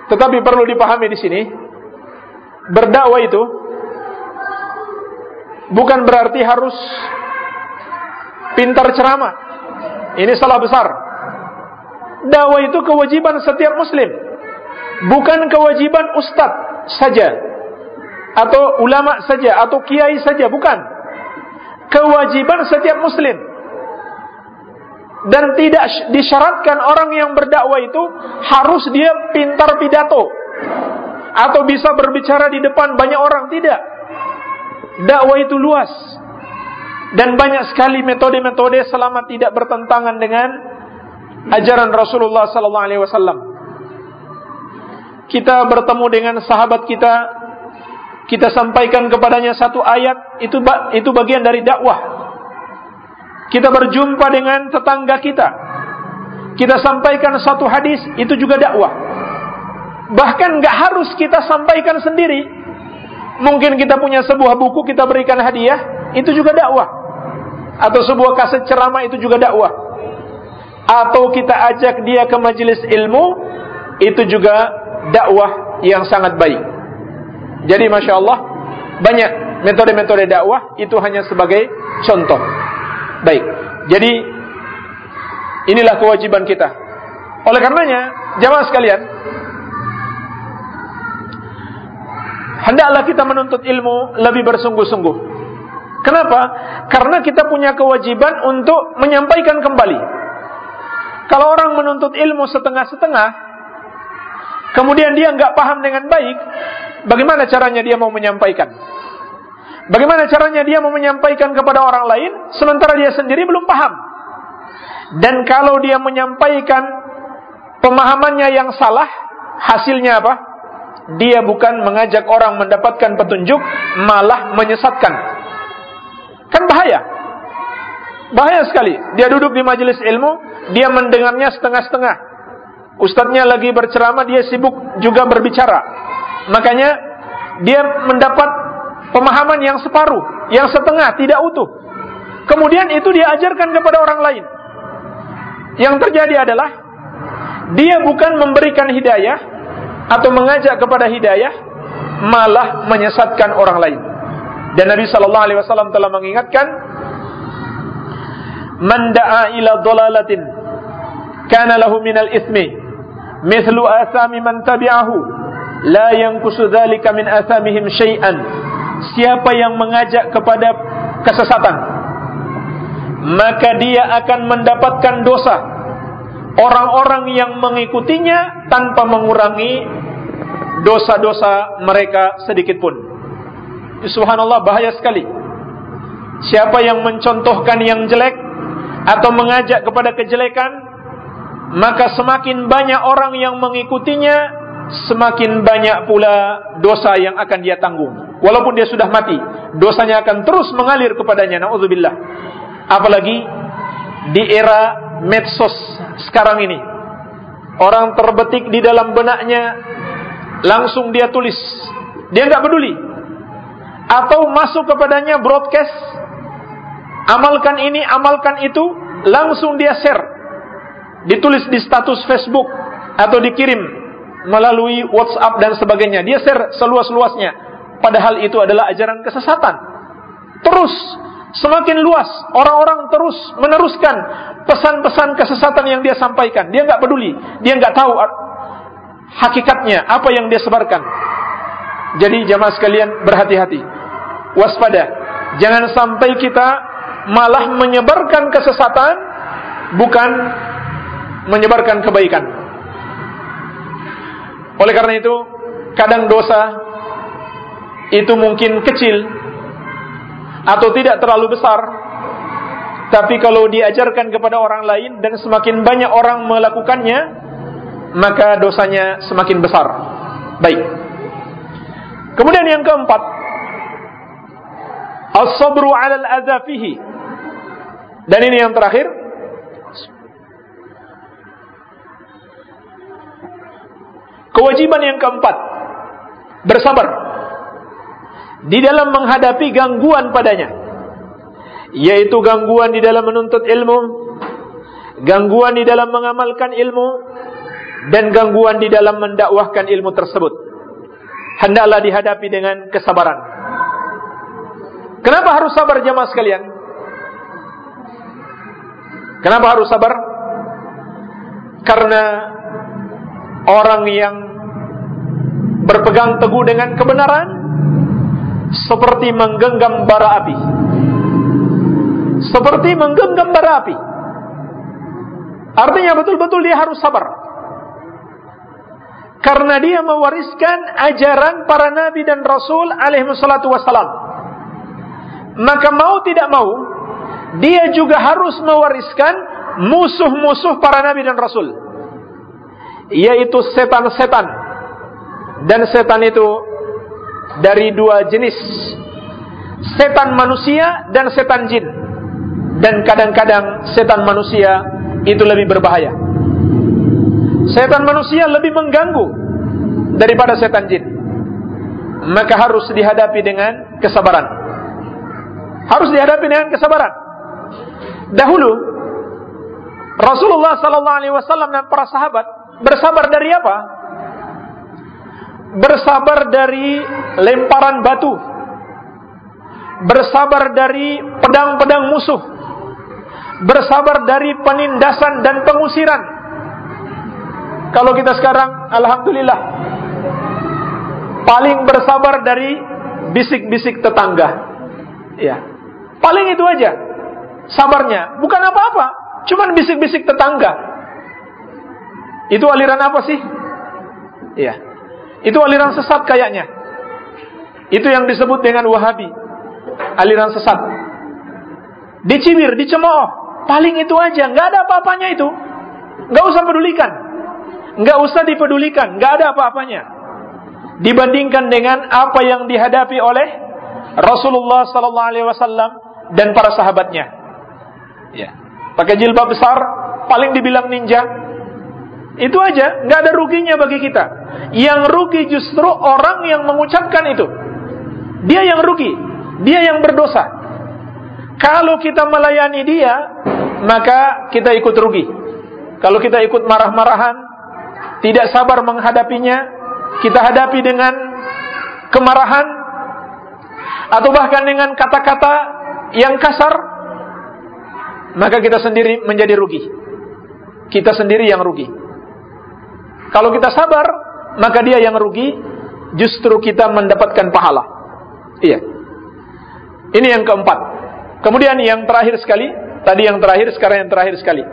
Tetapi perlu dipahami di sini berdakwah itu bukan berarti harus pintar ceramah. Ini salah besar. Dakwah itu kewajiban setiap muslim. Bukan kewajiban ustadz saja. Atau ulama saja. Atau kiai saja. Bukan. Kewajiban setiap muslim. Dan tidak disyaratkan orang yang berdakwah itu harus dia pintar pidato atau bisa berbicara di depan banyak orang tidak. Dakwah itu luas dan banyak sekali metode-metode selama tidak bertentangan dengan ajaran Rasulullah sallallahu alaihi wasallam. Kita bertemu dengan sahabat kita, kita sampaikan kepadanya satu ayat, itu itu bagian dari dakwah. Kita berjumpa dengan tetangga kita, kita sampaikan satu hadis, itu juga dakwah. Bahkan nggak harus kita sampaikan sendiri. Mungkin kita punya sebuah buku kita berikan hadiah, itu juga dakwah. Atau sebuah kaset ceramah itu juga dakwah. Atau kita ajak dia ke majelis ilmu, itu juga dakwah yang sangat baik. Jadi masya Allah banyak metode-metode dakwah itu hanya sebagai contoh. Baik. Jadi inilah kewajiban kita. Oleh karenanya, jamaah sekalian, hendaklah kita menuntut ilmu lebih bersungguh-sungguh. Kenapa? Karena kita punya kewajiban untuk menyampaikan kembali. Kalau orang menuntut ilmu setengah-setengah, kemudian dia nggak paham dengan baik, bagaimana caranya dia mau menyampaikan? Bagaimana caranya dia mau menyampaikan kepada orang lain, sementara dia sendiri belum paham? Dan kalau dia menyampaikan pemahamannya yang salah, hasilnya apa? dia bukan mengajak orang mendapatkan petunjuk, malah menyesatkan. Kan bahaya. Bahaya sekali. Dia duduk di majelis ilmu, dia mendengarnya setengah-setengah. Ustadznya lagi berceramah, dia sibuk juga berbicara. Makanya dia mendapat pemahaman yang separuh, yang setengah, tidak utuh. Kemudian itu dia ajarkan kepada orang lain. Yang terjadi adalah dia bukan memberikan hidayah, atau mengajak kepada hidayah malah menyesatkan orang lain. Dan Nabi sallallahu alaihi wasallam telah mengingatkan man da'a ila dhalalatin kana lahu minal ismi mithlu asami man tabi'ahu la yankusu dhalika min asamihim syai'an siapa yang mengajak kepada kesesatan maka dia akan mendapatkan dosa. Orang-orang yang mengikutinya tanpa mengurangi dosa-dosa mereka sedikit pun. Subhanallah bahaya sekali. Siapa yang mencontohkan yang jelek atau mengajak kepada kejelekan maka semakin banyak orang yang mengikutinya semakin banyak pula dosa yang akan dia tanggung. Walaupun dia sudah mati dosanya akan terus mengalir kepadanya naudzubillah. Apalagi di era medsos sekarang ini orang terbetik di dalam benaknya langsung dia tulis. Dia nggak peduli. Atau masuk kepadanya broadcast amalkan ini, amalkan itu, langsung dia share. Ditulis di status Facebook atau dikirim melalui WhatsApp dan sebagainya. Dia share seluas-luasnya. Padahal itu adalah ajaran kesesatan. Terus semakin luas orang-orang terus meneruskan pesan-pesan kesesatan yang dia sampaikan. Dia nggak peduli, dia nggak tahu hakikatnya apa yang dia sebarkan. Jadi jamaah sekalian berhati-hati. Waspada. Jangan sampai kita malah menyebarkan kesesatan bukan menyebarkan kebaikan. Oleh karena itu, kadang dosa itu mungkin kecil atau tidak terlalu besar, tapi kalau diajarkan kepada orang lain dan semakin banyak orang melakukannya, maka dosanya semakin besar. Baik. Kemudian yang keempat, as-sabru 'ala al-adza fihi. Dan ini yang terakhir. Kewajiban yang keempat. Bersabar. Di dalam menghadapi gangguan padanya. Yaitu gangguan di dalam menuntut ilmu. Gangguan di dalam mengamalkan ilmu. Dan gangguan di dalam mendakwahkan ilmu tersebut. Hendaklah dihadapi dengan kesabaran. Kenapa harus sabar jamaah sekalian? Kenapa harus sabar? Karena orang yang berpegang teguh dengan kebenaran seperti menggenggam bara api. Seperti menggenggam bara api. Artinya betul-betul dia harus sabar. Karena dia mewariskan ajaran para nabi dan rasul alaihi wassalam. Maka mau tidak mau dia juga harus mewariskan musuh-musuh para nabi dan rasul yaitu setan-setan. Dan setan itu dari dua jenis. Setan manusia dan setan jin. Dan kadang-kadang setan manusia itu lebih berbahaya. Setan manusia lebih mengganggu daripada setan jin. Maka harus dihadapi dengan kesabaran. Harus dihadapi dengan kesabaran. Dahulu Rasulullah sallallahu alaihi wasallam dan para sahabat bersabar dari apa? Bersabar dari lemparan batu. Bersabar dari pedang-pedang musuh. Bersabar dari penindasan dan pengusiran. Kalau kita sekarang alhamdulillah paling bersabar dari bisik-bisik tetangga. Ya. Paling itu aja sabarnya? Bukan apa-apa, cuman bisik-bisik tetangga. Itu aliran apa sih? Iya. Itu aliran sesat kayaknya. Itu yang disebut dengan Wahabi. Aliran sesat. Dicibir, dicemooh. Paling itu aja, nggak ada apa-apanya itu. Nggak usah pedulikan. Nggak usah dipedulikan, nggak ada apa-apanya. Dibandingkan dengan apa yang dihadapi oleh Rasulullah sallallahu alaihi wasallam dan para sahabatnya. Ya. Pakai jilbab besar, paling dibilang ninja. Itu aja, nggak ada ruginya bagi kita. Yang rugi justru orang yang mengucapkan itu. Dia yang rugi, dia yang berdosa. Kalau kita melayani dia, maka kita ikut rugi. Kalau kita ikut marah-marahan, tidak sabar menghadapinya, kita hadapi dengan kemarahan atau bahkan dengan kata-kata yang kasar, maka kita sendiri menjadi rugi. Kita sendiri yang rugi. Kalau kita sabar, maka dia yang rugi, justru kita mendapatkan pahala. Iya. Ini yang keempat. Kemudian yang terakhir sekali, tadi yang terakhir, sekarang yang terakhir sekali.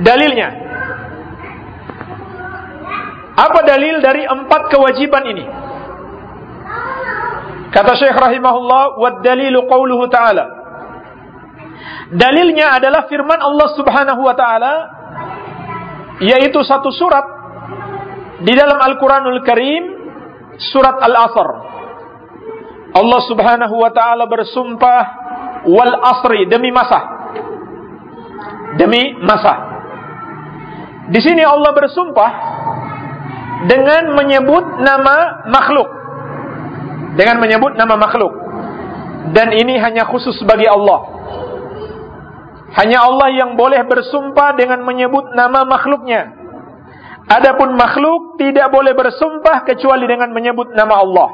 Dalilnya. Apa dalil dari empat kewajiban ini? Kata Syekh rahimahullah, "Wad dalilu qauluhu ta'ala." Dalilnya adalah firman Allah Subhanahu wa taala yaitu satu surat di dalam Al-Qur'anul Karim, surat Al-Asr. Allah Subhanahu wa taala bersumpah wal asri demi masa. Demi masa. Di sini Allah bersumpah dengan menyebut nama makhluk dengan menyebut nama makhluk. Dan ini hanya khusus bagi Allah. Hanya Allah yang boleh bersumpah dengan menyebut nama makhluknya. Adapun makhluk tidak boleh bersumpah kecuali dengan menyebut nama Allah.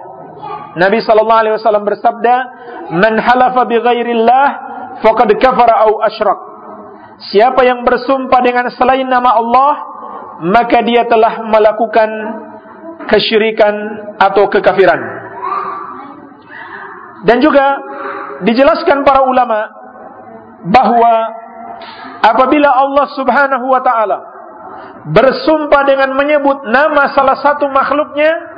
Nabi sallallahu alaihi wasallam bersabda, "Man halafa bi ghairillah faqad kafara au asyrak." Siapa yang bersumpah dengan selain nama Allah, maka dia telah melakukan kesyirikan atau kekafiran. Dan juga dijelaskan para ulama bahwa apabila Allah Subhanahu wa taala bersumpah dengan menyebut nama salah satu makhluknya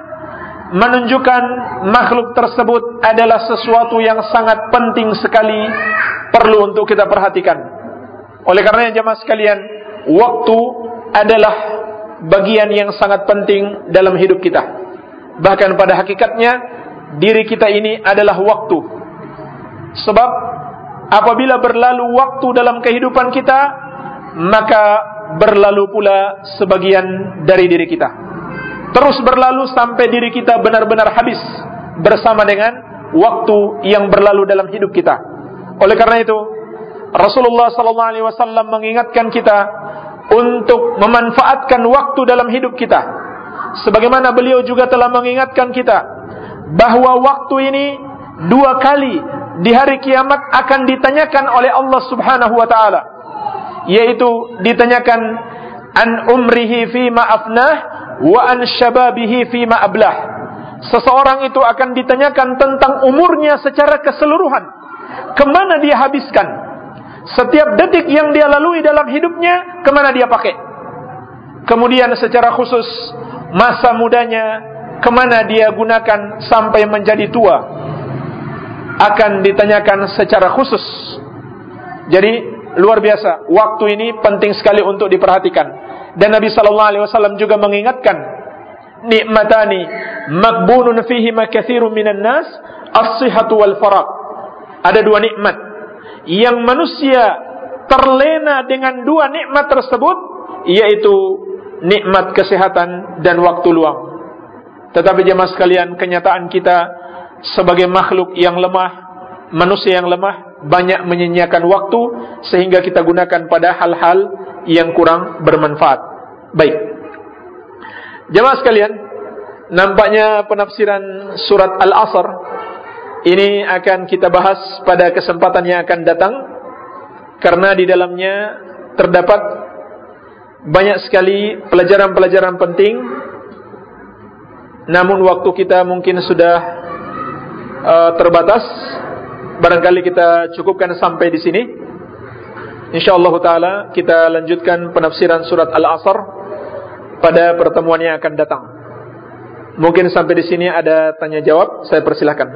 menunjukkan makhluk tersebut adalah sesuatu yang sangat penting sekali perlu untuk kita perhatikan. Oleh karenanya jemaah sekalian, waktu adalah bagian yang sangat penting dalam hidup kita. Bahkan pada hakikatnya diri kita ini adalah waktu. Sebab apabila berlalu waktu dalam kehidupan kita, maka berlalu pula sebagian dari diri kita. Terus berlalu sampai diri kita benar-benar habis bersama dengan waktu yang berlalu dalam hidup kita. Oleh karena itu, Rasulullah wasallam mengingatkan kita untuk memanfaatkan waktu dalam hidup kita. Sebagaimana beliau juga telah mengingatkan kita bahwa waktu ini dua kali di hari kiamat akan ditanyakan oleh Allah Subhanahu wa taala yaitu ditanyakan an umrihi fi ma afnah wa an shababihi fi ma ablah? Seseorang itu akan ditanyakan tentang umurnya secara keseluruhan ke mana dia habiskan setiap detik yang dia lalui dalam hidupnya ke mana dia pakai. Kemudian secara khusus masa mudanya ke mana dia gunakan sampai menjadi tua akan ditanyakan secara khusus. Jadi luar biasa, waktu ini penting sekali untuk diperhatikan. Dan Nabi sallallahu alaihi wasallam juga mengingatkan nikmatani makbunun fihi makatsirun minan nas as-sihhatu wal faraq. Ada dua nikmat yang manusia terlena dengan dua nikmat tersebut yaitu nikmat kesehatan dan waktu luang. Tetapi jemaah sekalian, kenyataan kita sebagai makhluk yang lemah, manusia yang lemah, banyak menyanyiakan waktu sehingga kita gunakan pada hal-hal yang kurang bermanfaat. Baik. Jemaah sekalian, nampaknya penafsiran surat Al-Asr ini akan kita bahas pada kesempatan yang akan datang karena di dalamnya terdapat banyak sekali pelajaran-pelajaran penting namun waktu kita mungkin sudah uh, terbatas. Barangkali kita cukupkan sampai di sini. Insyaallah taala kita lanjutkan penafsiran surat Al-Asr pada pertemuan yang akan datang. Mungkin sampai di sini ada tanya jawab, saya persilahkan.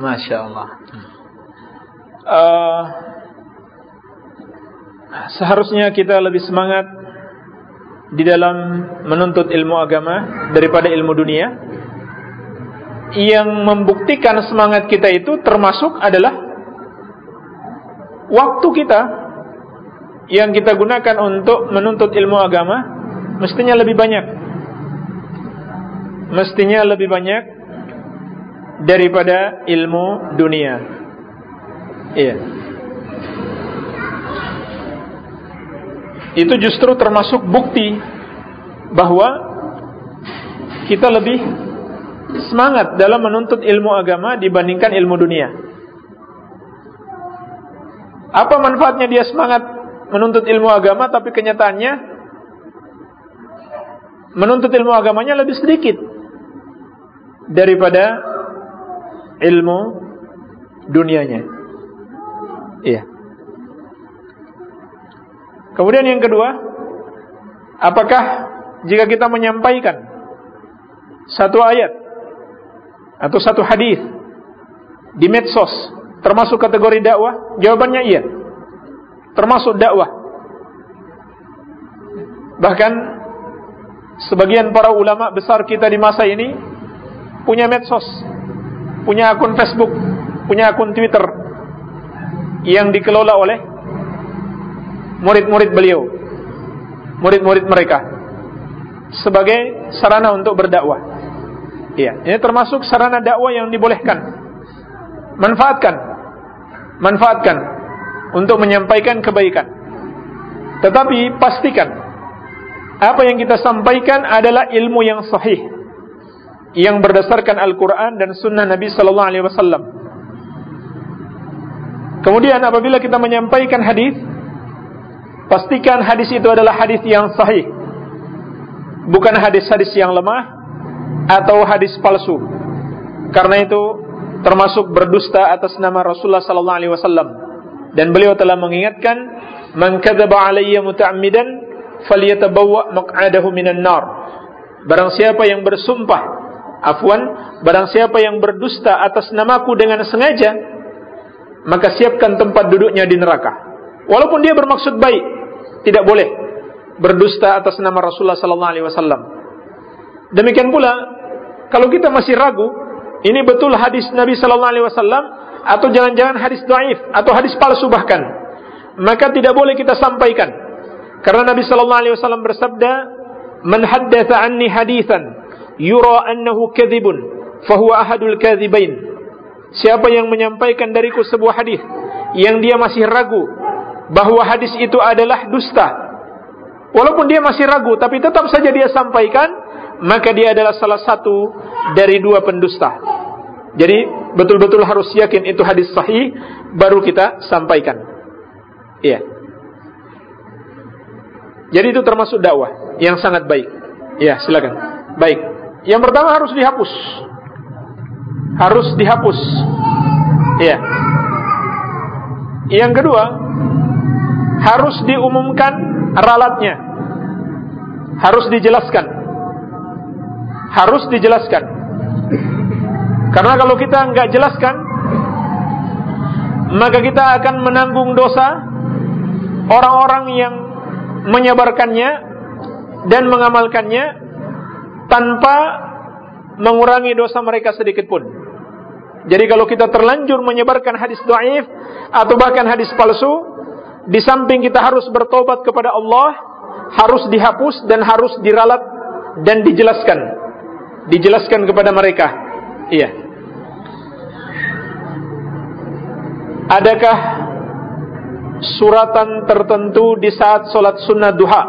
Masya Allah. Uh, seharusnya kita lebih semangat di dalam menuntut ilmu agama daripada ilmu dunia. Yang membuktikan semangat kita itu termasuk adalah waktu kita yang kita gunakan untuk menuntut ilmu agama mestinya lebih banyak. Mestinya lebih banyak daripada ilmu dunia. Iya. Itu justru termasuk bukti bahwa kita lebih semangat dalam menuntut ilmu agama dibandingkan ilmu dunia. Apa manfaatnya dia semangat menuntut ilmu agama tapi kenyataannya menuntut ilmu agamanya lebih sedikit daripada ilmu dunianya. Iya. Kemudian yang kedua, apakah jika kita menyampaikan satu ayat atau satu hadis di medsos termasuk kategori dakwah? Jawabannya iya. Termasuk dakwah. Bahkan sebagian para ulama besar kita di masa ini punya medsos, punya akun Facebook, punya akun Twitter yang dikelola oleh murid-murid beliau, murid-murid mereka sebagai sarana untuk berdakwah. Iya, ini termasuk sarana dakwah yang dibolehkan. Manfaatkan. Manfaatkan untuk menyampaikan kebaikan. Tetapi pastikan apa yang kita sampaikan adalah ilmu yang sahih yang berdasarkan Al-Qur'an dan sunnah Nabi sallallahu alaihi wasallam. Kemudian apabila kita menyampaikan hadis, pastikan hadis itu adalah hadis yang sahih. Bukan hadis-hadis yang lemah atau hadis palsu. Karena itu termasuk berdusta atas nama Rasulullah sallallahu alaihi wasallam. Dan beliau telah mengingatkan, "Man kadzaba alayya muta'ammidan falyatabawwa maq'adahu minan nar." Barang siapa yang bersumpah, afwan, barang siapa yang berdusta atas namaku dengan sengaja, maka siapkan tempat duduknya di neraka. Walaupun dia bermaksud baik, tidak boleh berdusta atas nama Rasulullah sallallahu alaihi wasallam. Demikian pula kalau kita masih ragu, ini betul hadis Nabi sallallahu alaihi wasallam atau jangan-jangan hadis dhaif atau hadis palsu bahkan, maka tidak boleh kita sampaikan. Karena Nabi sallallahu alaihi wasallam bersabda, "Man haddatsa anni haditsan yura annahu kadzibun, fahuwa ahadul kadzibain." Siapa yang menyampaikan dariku sebuah hadis yang dia masih ragu bahwa hadis itu adalah dusta. Walaupun dia masih ragu tapi tetap saja dia sampaikan, maka dia adalah salah satu dari dua pendusta. Jadi betul-betul harus yakin itu hadis sahih baru kita sampaikan. Iya. Jadi itu termasuk dakwah yang sangat baik. Iya, silakan. Baik. Yang pertama harus dihapus. Harus dihapus. Iya. Yang kedua, harus diumumkan ralatnya. Harus dijelaskan harus dijelaskan. Karena kalau kita nggak jelaskan, maka kita akan menanggung dosa orang-orang yang menyebarkannya dan mengamalkannya tanpa mengurangi dosa mereka sedikit pun. Jadi kalau kita terlanjur menyebarkan hadis dhaif atau bahkan hadis palsu, di samping kita harus bertobat kepada Allah, harus dihapus dan harus diralat dan dijelaskan dijelaskan kepada mereka. Iya. Adakah suratan tertentu di saat solat sunnah duha?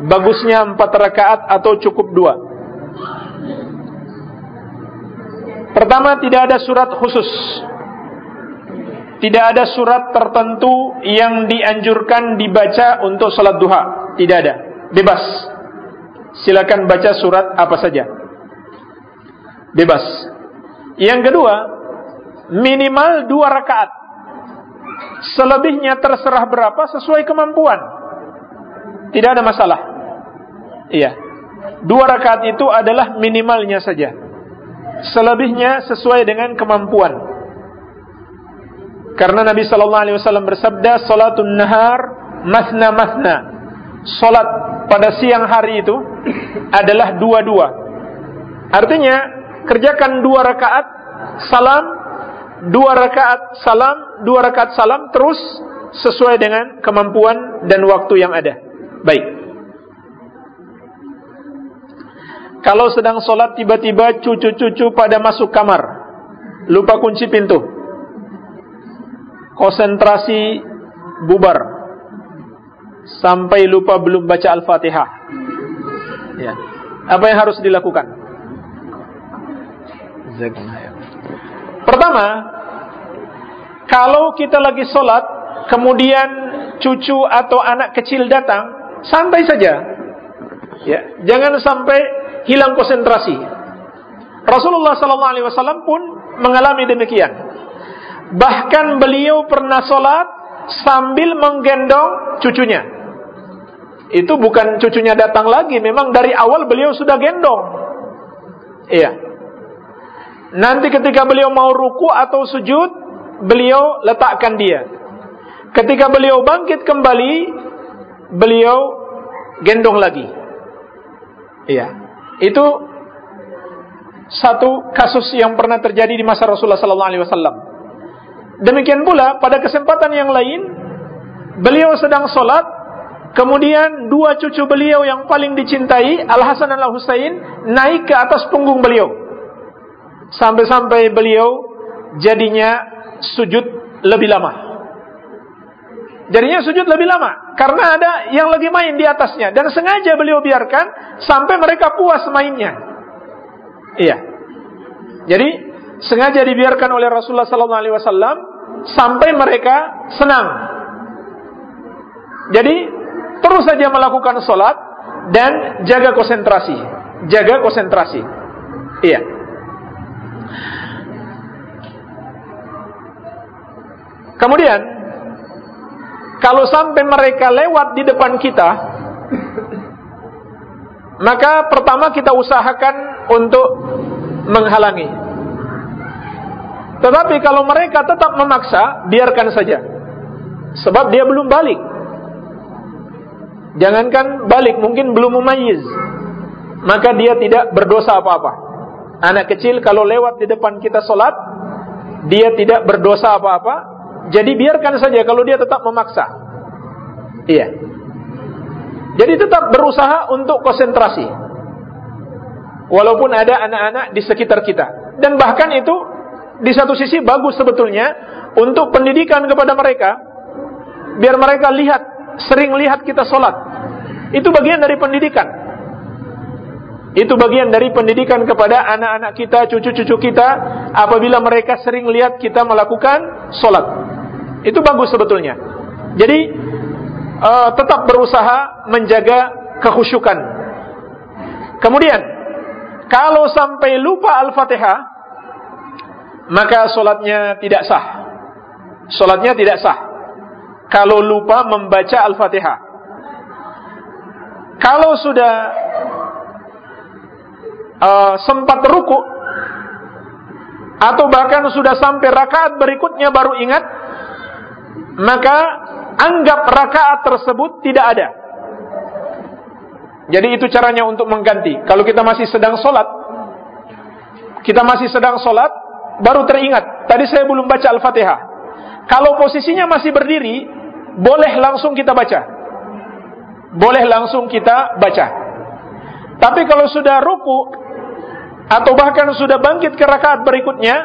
Bagusnya empat rakaat atau cukup dua? Pertama, tidak ada surat khusus. Tidak ada surat tertentu yang dianjurkan dibaca untuk solat duha. Tidak ada. Bebas silakan baca surat apa saja. Bebas. Yang kedua, minimal dua rakaat. Selebihnya terserah berapa sesuai kemampuan. Tidak ada masalah. Iya. Dua rakaat itu adalah minimalnya saja. Selebihnya sesuai dengan kemampuan. Karena Nabi Shallallahu Alaihi Wasallam bersabda, "Salatun nahar masna masna." Salat pada siang hari itu adalah dua-dua. Artinya kerjakan dua rakaat salam, dua rakaat salam, dua rakaat salam terus sesuai dengan kemampuan dan waktu yang ada. Baik. Kalau sedang sholat tiba-tiba cucu-cucu pada masuk kamar, lupa kunci pintu, konsentrasi bubar, sampai lupa belum baca Al-Fatihah. Ya. Apa yang harus dilakukan? Pertama, kalau kita lagi sholat, kemudian cucu atau anak kecil datang, santai saja. Ya, jangan sampai hilang konsentrasi. Rasulullah wasallam pun mengalami demikian. Bahkan beliau pernah sholat sambil menggendong cucunya. Itu bukan cucunya datang lagi, memang dari awal beliau sudah gendong. Iya. Nanti ketika beliau mau ruku atau sujud, beliau letakkan dia. Ketika beliau bangkit kembali, beliau gendong lagi. Iya. Itu satu kasus yang pernah terjadi di masa Rasulullah sallallahu alaihi wasallam. Demikian pula pada kesempatan yang lain beliau sedang sholat kemudian dua cucu beliau yang paling dicintai Al Hasan dan Al Husain naik ke atas punggung beliau sampai-sampai beliau jadinya sujud lebih lama. Jadinya sujud lebih lama karena ada yang lagi main di atasnya dan sengaja beliau biarkan sampai mereka puas mainnya. Iya. Jadi sengaja dibiarkan oleh Rasulullah sallallahu alaihi wasallam sampai mereka senang. Jadi terus saja melakukan sholat dan jaga konsentrasi, jaga konsentrasi. Iya. Kemudian kalau sampai mereka lewat di depan kita, maka pertama kita usahakan untuk menghalangi. Tetapi kalau mereka tetap memaksa, biarkan saja. Sebab dia belum balik. Jangankan balik, mungkin belum memayiz. Maka dia tidak berdosa apa-apa. Anak kecil kalau lewat di depan kita solat, dia tidak berdosa apa-apa, jadi biarkan saja kalau dia tetap memaksa. Iya. Jadi tetap berusaha untuk konsentrasi. Walaupun ada anak-anak di sekitar kita. Dan bahkan itu di satu sisi bagus sebetulnya untuk pendidikan kepada mereka. Biar mereka lihat, sering lihat kita sholat. Itu bagian dari pendidikan. Itu bagian dari pendidikan kepada anak-anak kita, cucu-cucu kita apabila mereka sering lihat kita melakukan sholat. Itu bagus sebetulnya. Jadi uh, tetap berusaha menjaga kehusyukan. Kemudian kalau sampai lupa Al-Fatihah maka solatnya tidak sah. Solatnya tidak sah. Kalau lupa membaca Al-Fatihah. Kalau sudah uh, sempat ruku atau bahkan sudah sampai rakaat berikutnya baru ingat, maka anggap rakaat tersebut tidak ada. Jadi itu caranya untuk mengganti. Kalau kita masih sedang sholat, kita masih sedang sholat, baru teringat. Tadi saya belum baca Al-Fatihah. Kalau posisinya masih berdiri, boleh langsung kita baca. Boleh langsung kita baca. Tapi kalau sudah ruku atau bahkan sudah bangkit ke rakaat berikutnya,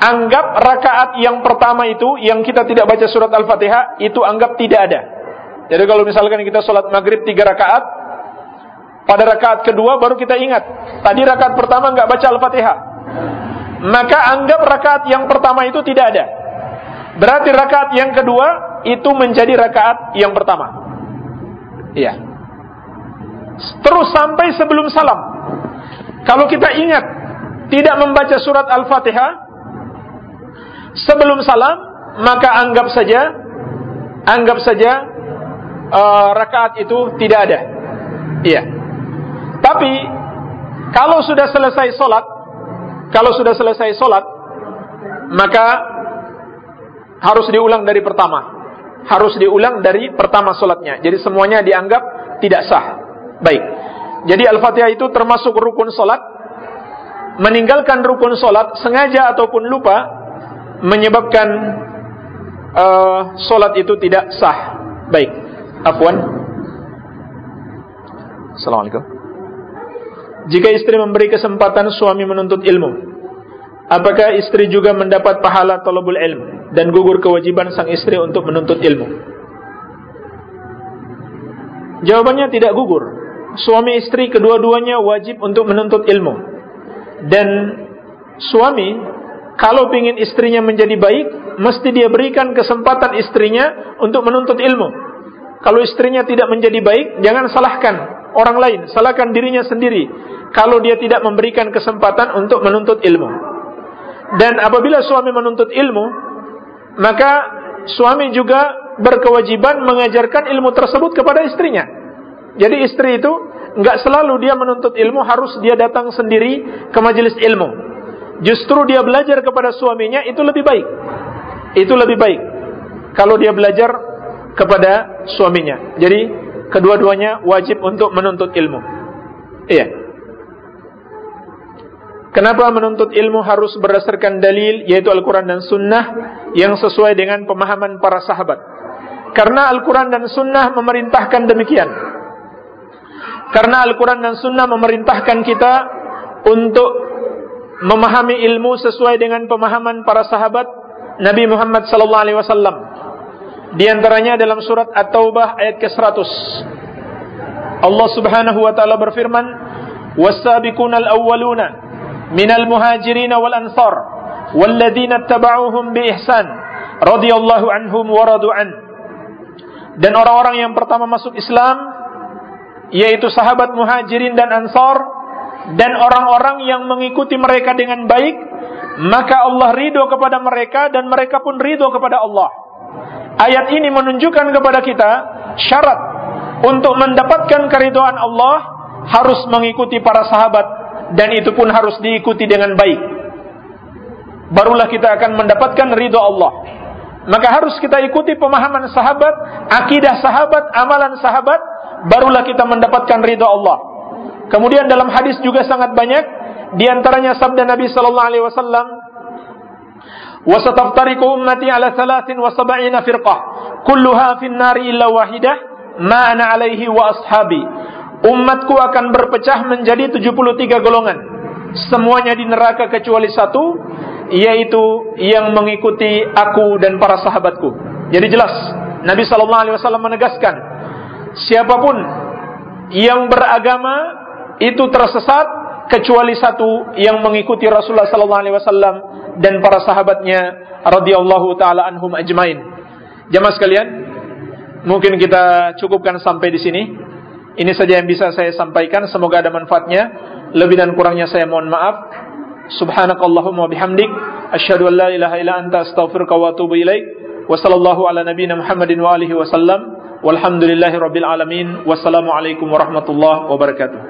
anggap rakaat yang pertama itu yang kita tidak baca surat Al-Fatihah itu anggap tidak ada. Jadi kalau misalkan kita sholat maghrib tiga rakaat, pada rakaat kedua baru kita ingat, tadi rakaat pertama nggak baca Al-Fatihah, maka anggap rakaat yang pertama itu tidak ada. Berarti rakaat yang kedua itu menjadi rakaat yang pertama. Iya. Terus sampai sebelum salam. Kalau kita ingat tidak membaca surat Al-Fatihah sebelum salam, maka anggap saja anggap saja uh, rakaat itu tidak ada. Iya. Tapi kalau sudah selesai solat, kalau sudah selesai solat, maka harus diulang dari pertama. Harus diulang dari pertama solatnya. Jadi semuanya dianggap tidak sah. Baik. Jadi Al-Fatihah itu termasuk rukun solat. Meninggalkan rukun solat sengaja ataupun lupa menyebabkan uh, solat itu tidak sah. Baik, Afwan. Assalamualaikum. Jika istri memberi kesempatan suami menuntut ilmu, apakah istri juga mendapat pahala tolobul ilm dan gugur kewajiban sang istri untuk menuntut ilmu? Jawabannya tidak gugur suami istri kedua-duanya wajib untuk menuntut ilmu dan suami kalau ingin istrinya menjadi baik, mesti dia berikan kesempatan istrinya untuk menuntut ilmu. Kalau istrinya tidak menjadi baik, jangan salahkan orang lain, salahkan dirinya sendiri. Kalau dia tidak memberikan kesempatan untuk menuntut ilmu. Dan apabila suami menuntut ilmu, maka suami juga berkewajiban mengajarkan ilmu tersebut kepada istrinya. Jadi istri itu nggak selalu dia menuntut ilmu harus dia datang sendiri ke majelis ilmu. Justru dia belajar kepada suaminya itu lebih baik. Itu lebih baik kalau dia belajar kepada suaminya. Jadi kedua-duanya wajib untuk menuntut ilmu. Iya. Kenapa menuntut ilmu harus berdasarkan dalil yaitu Al-Quran dan Sunnah yang sesuai dengan pemahaman para sahabat? Karena Al-Quran dan Sunnah memerintahkan demikian. Karena Al-Quran dan Sunnah memerintahkan kita untuk memahami ilmu sesuai dengan pemahaman para sahabat Nabi Muhammad sallallahu alaihi wasallam. Di antaranya dalam surat At-Taubah ayat ke-100. Allah Subhanahu wa taala berfirman, "Was-sabiqunal awwaluna minal muhajirin wal ansar walladzina ittaba'uuhum bi ihsan radhiyallahu anhum wa an." Dan orang-orang yang pertama masuk Islam yaitu sahabat muhajirin dan ansar dan orang-orang yang mengikuti mereka dengan baik maka Allah ridho kepada mereka dan mereka pun ridho kepada Allah ayat ini menunjukkan kepada kita syarat untuk mendapatkan keridoan Allah harus mengikuti para sahabat dan itu pun harus diikuti dengan baik barulah kita akan mendapatkan ridho Allah maka harus kita ikuti pemahaman sahabat akidah sahabat, amalan sahabat barulah kita mendapatkan ridha Allah. Kemudian dalam hadis juga sangat banyak di antaranya sabda Nabi sallallahu alaihi wasallam sataftariqu ummati ala 73 firqah kulluha fin nari illa wahidah ma ana alaihi wa ashabi umatku akan berpecah menjadi 73 golongan. Semuanya di neraka kecuali satu yaitu yang mengikuti aku dan para sahabatku. Jadi jelas Nabi wasallam menegaskan siapa pun yang beragama itu tersesat kecuali satu yang mengikuti Rasulullah sallallahu alaihi wasallam dan para sahabatnya radhiyallahu taala anhum ajmain. Jamaah sekalian, mungkin kita cukupkan sampai di sini. Ini saja yang bisa saya sampaikan, semoga ada manfaatnya. Lebih dan kurangnya saya mohon maaf. Subhanakallahumma bihamdik asyhadu an la ilaha illa anta astaghfiruka wa atubu ilaik. Wa sallallahu ala nabiyyina Muhammadin wa alihi wasallam. Walhamdulillahi rabbil alamin. Wassalamualaikum warahmatullahi wabarakatuh.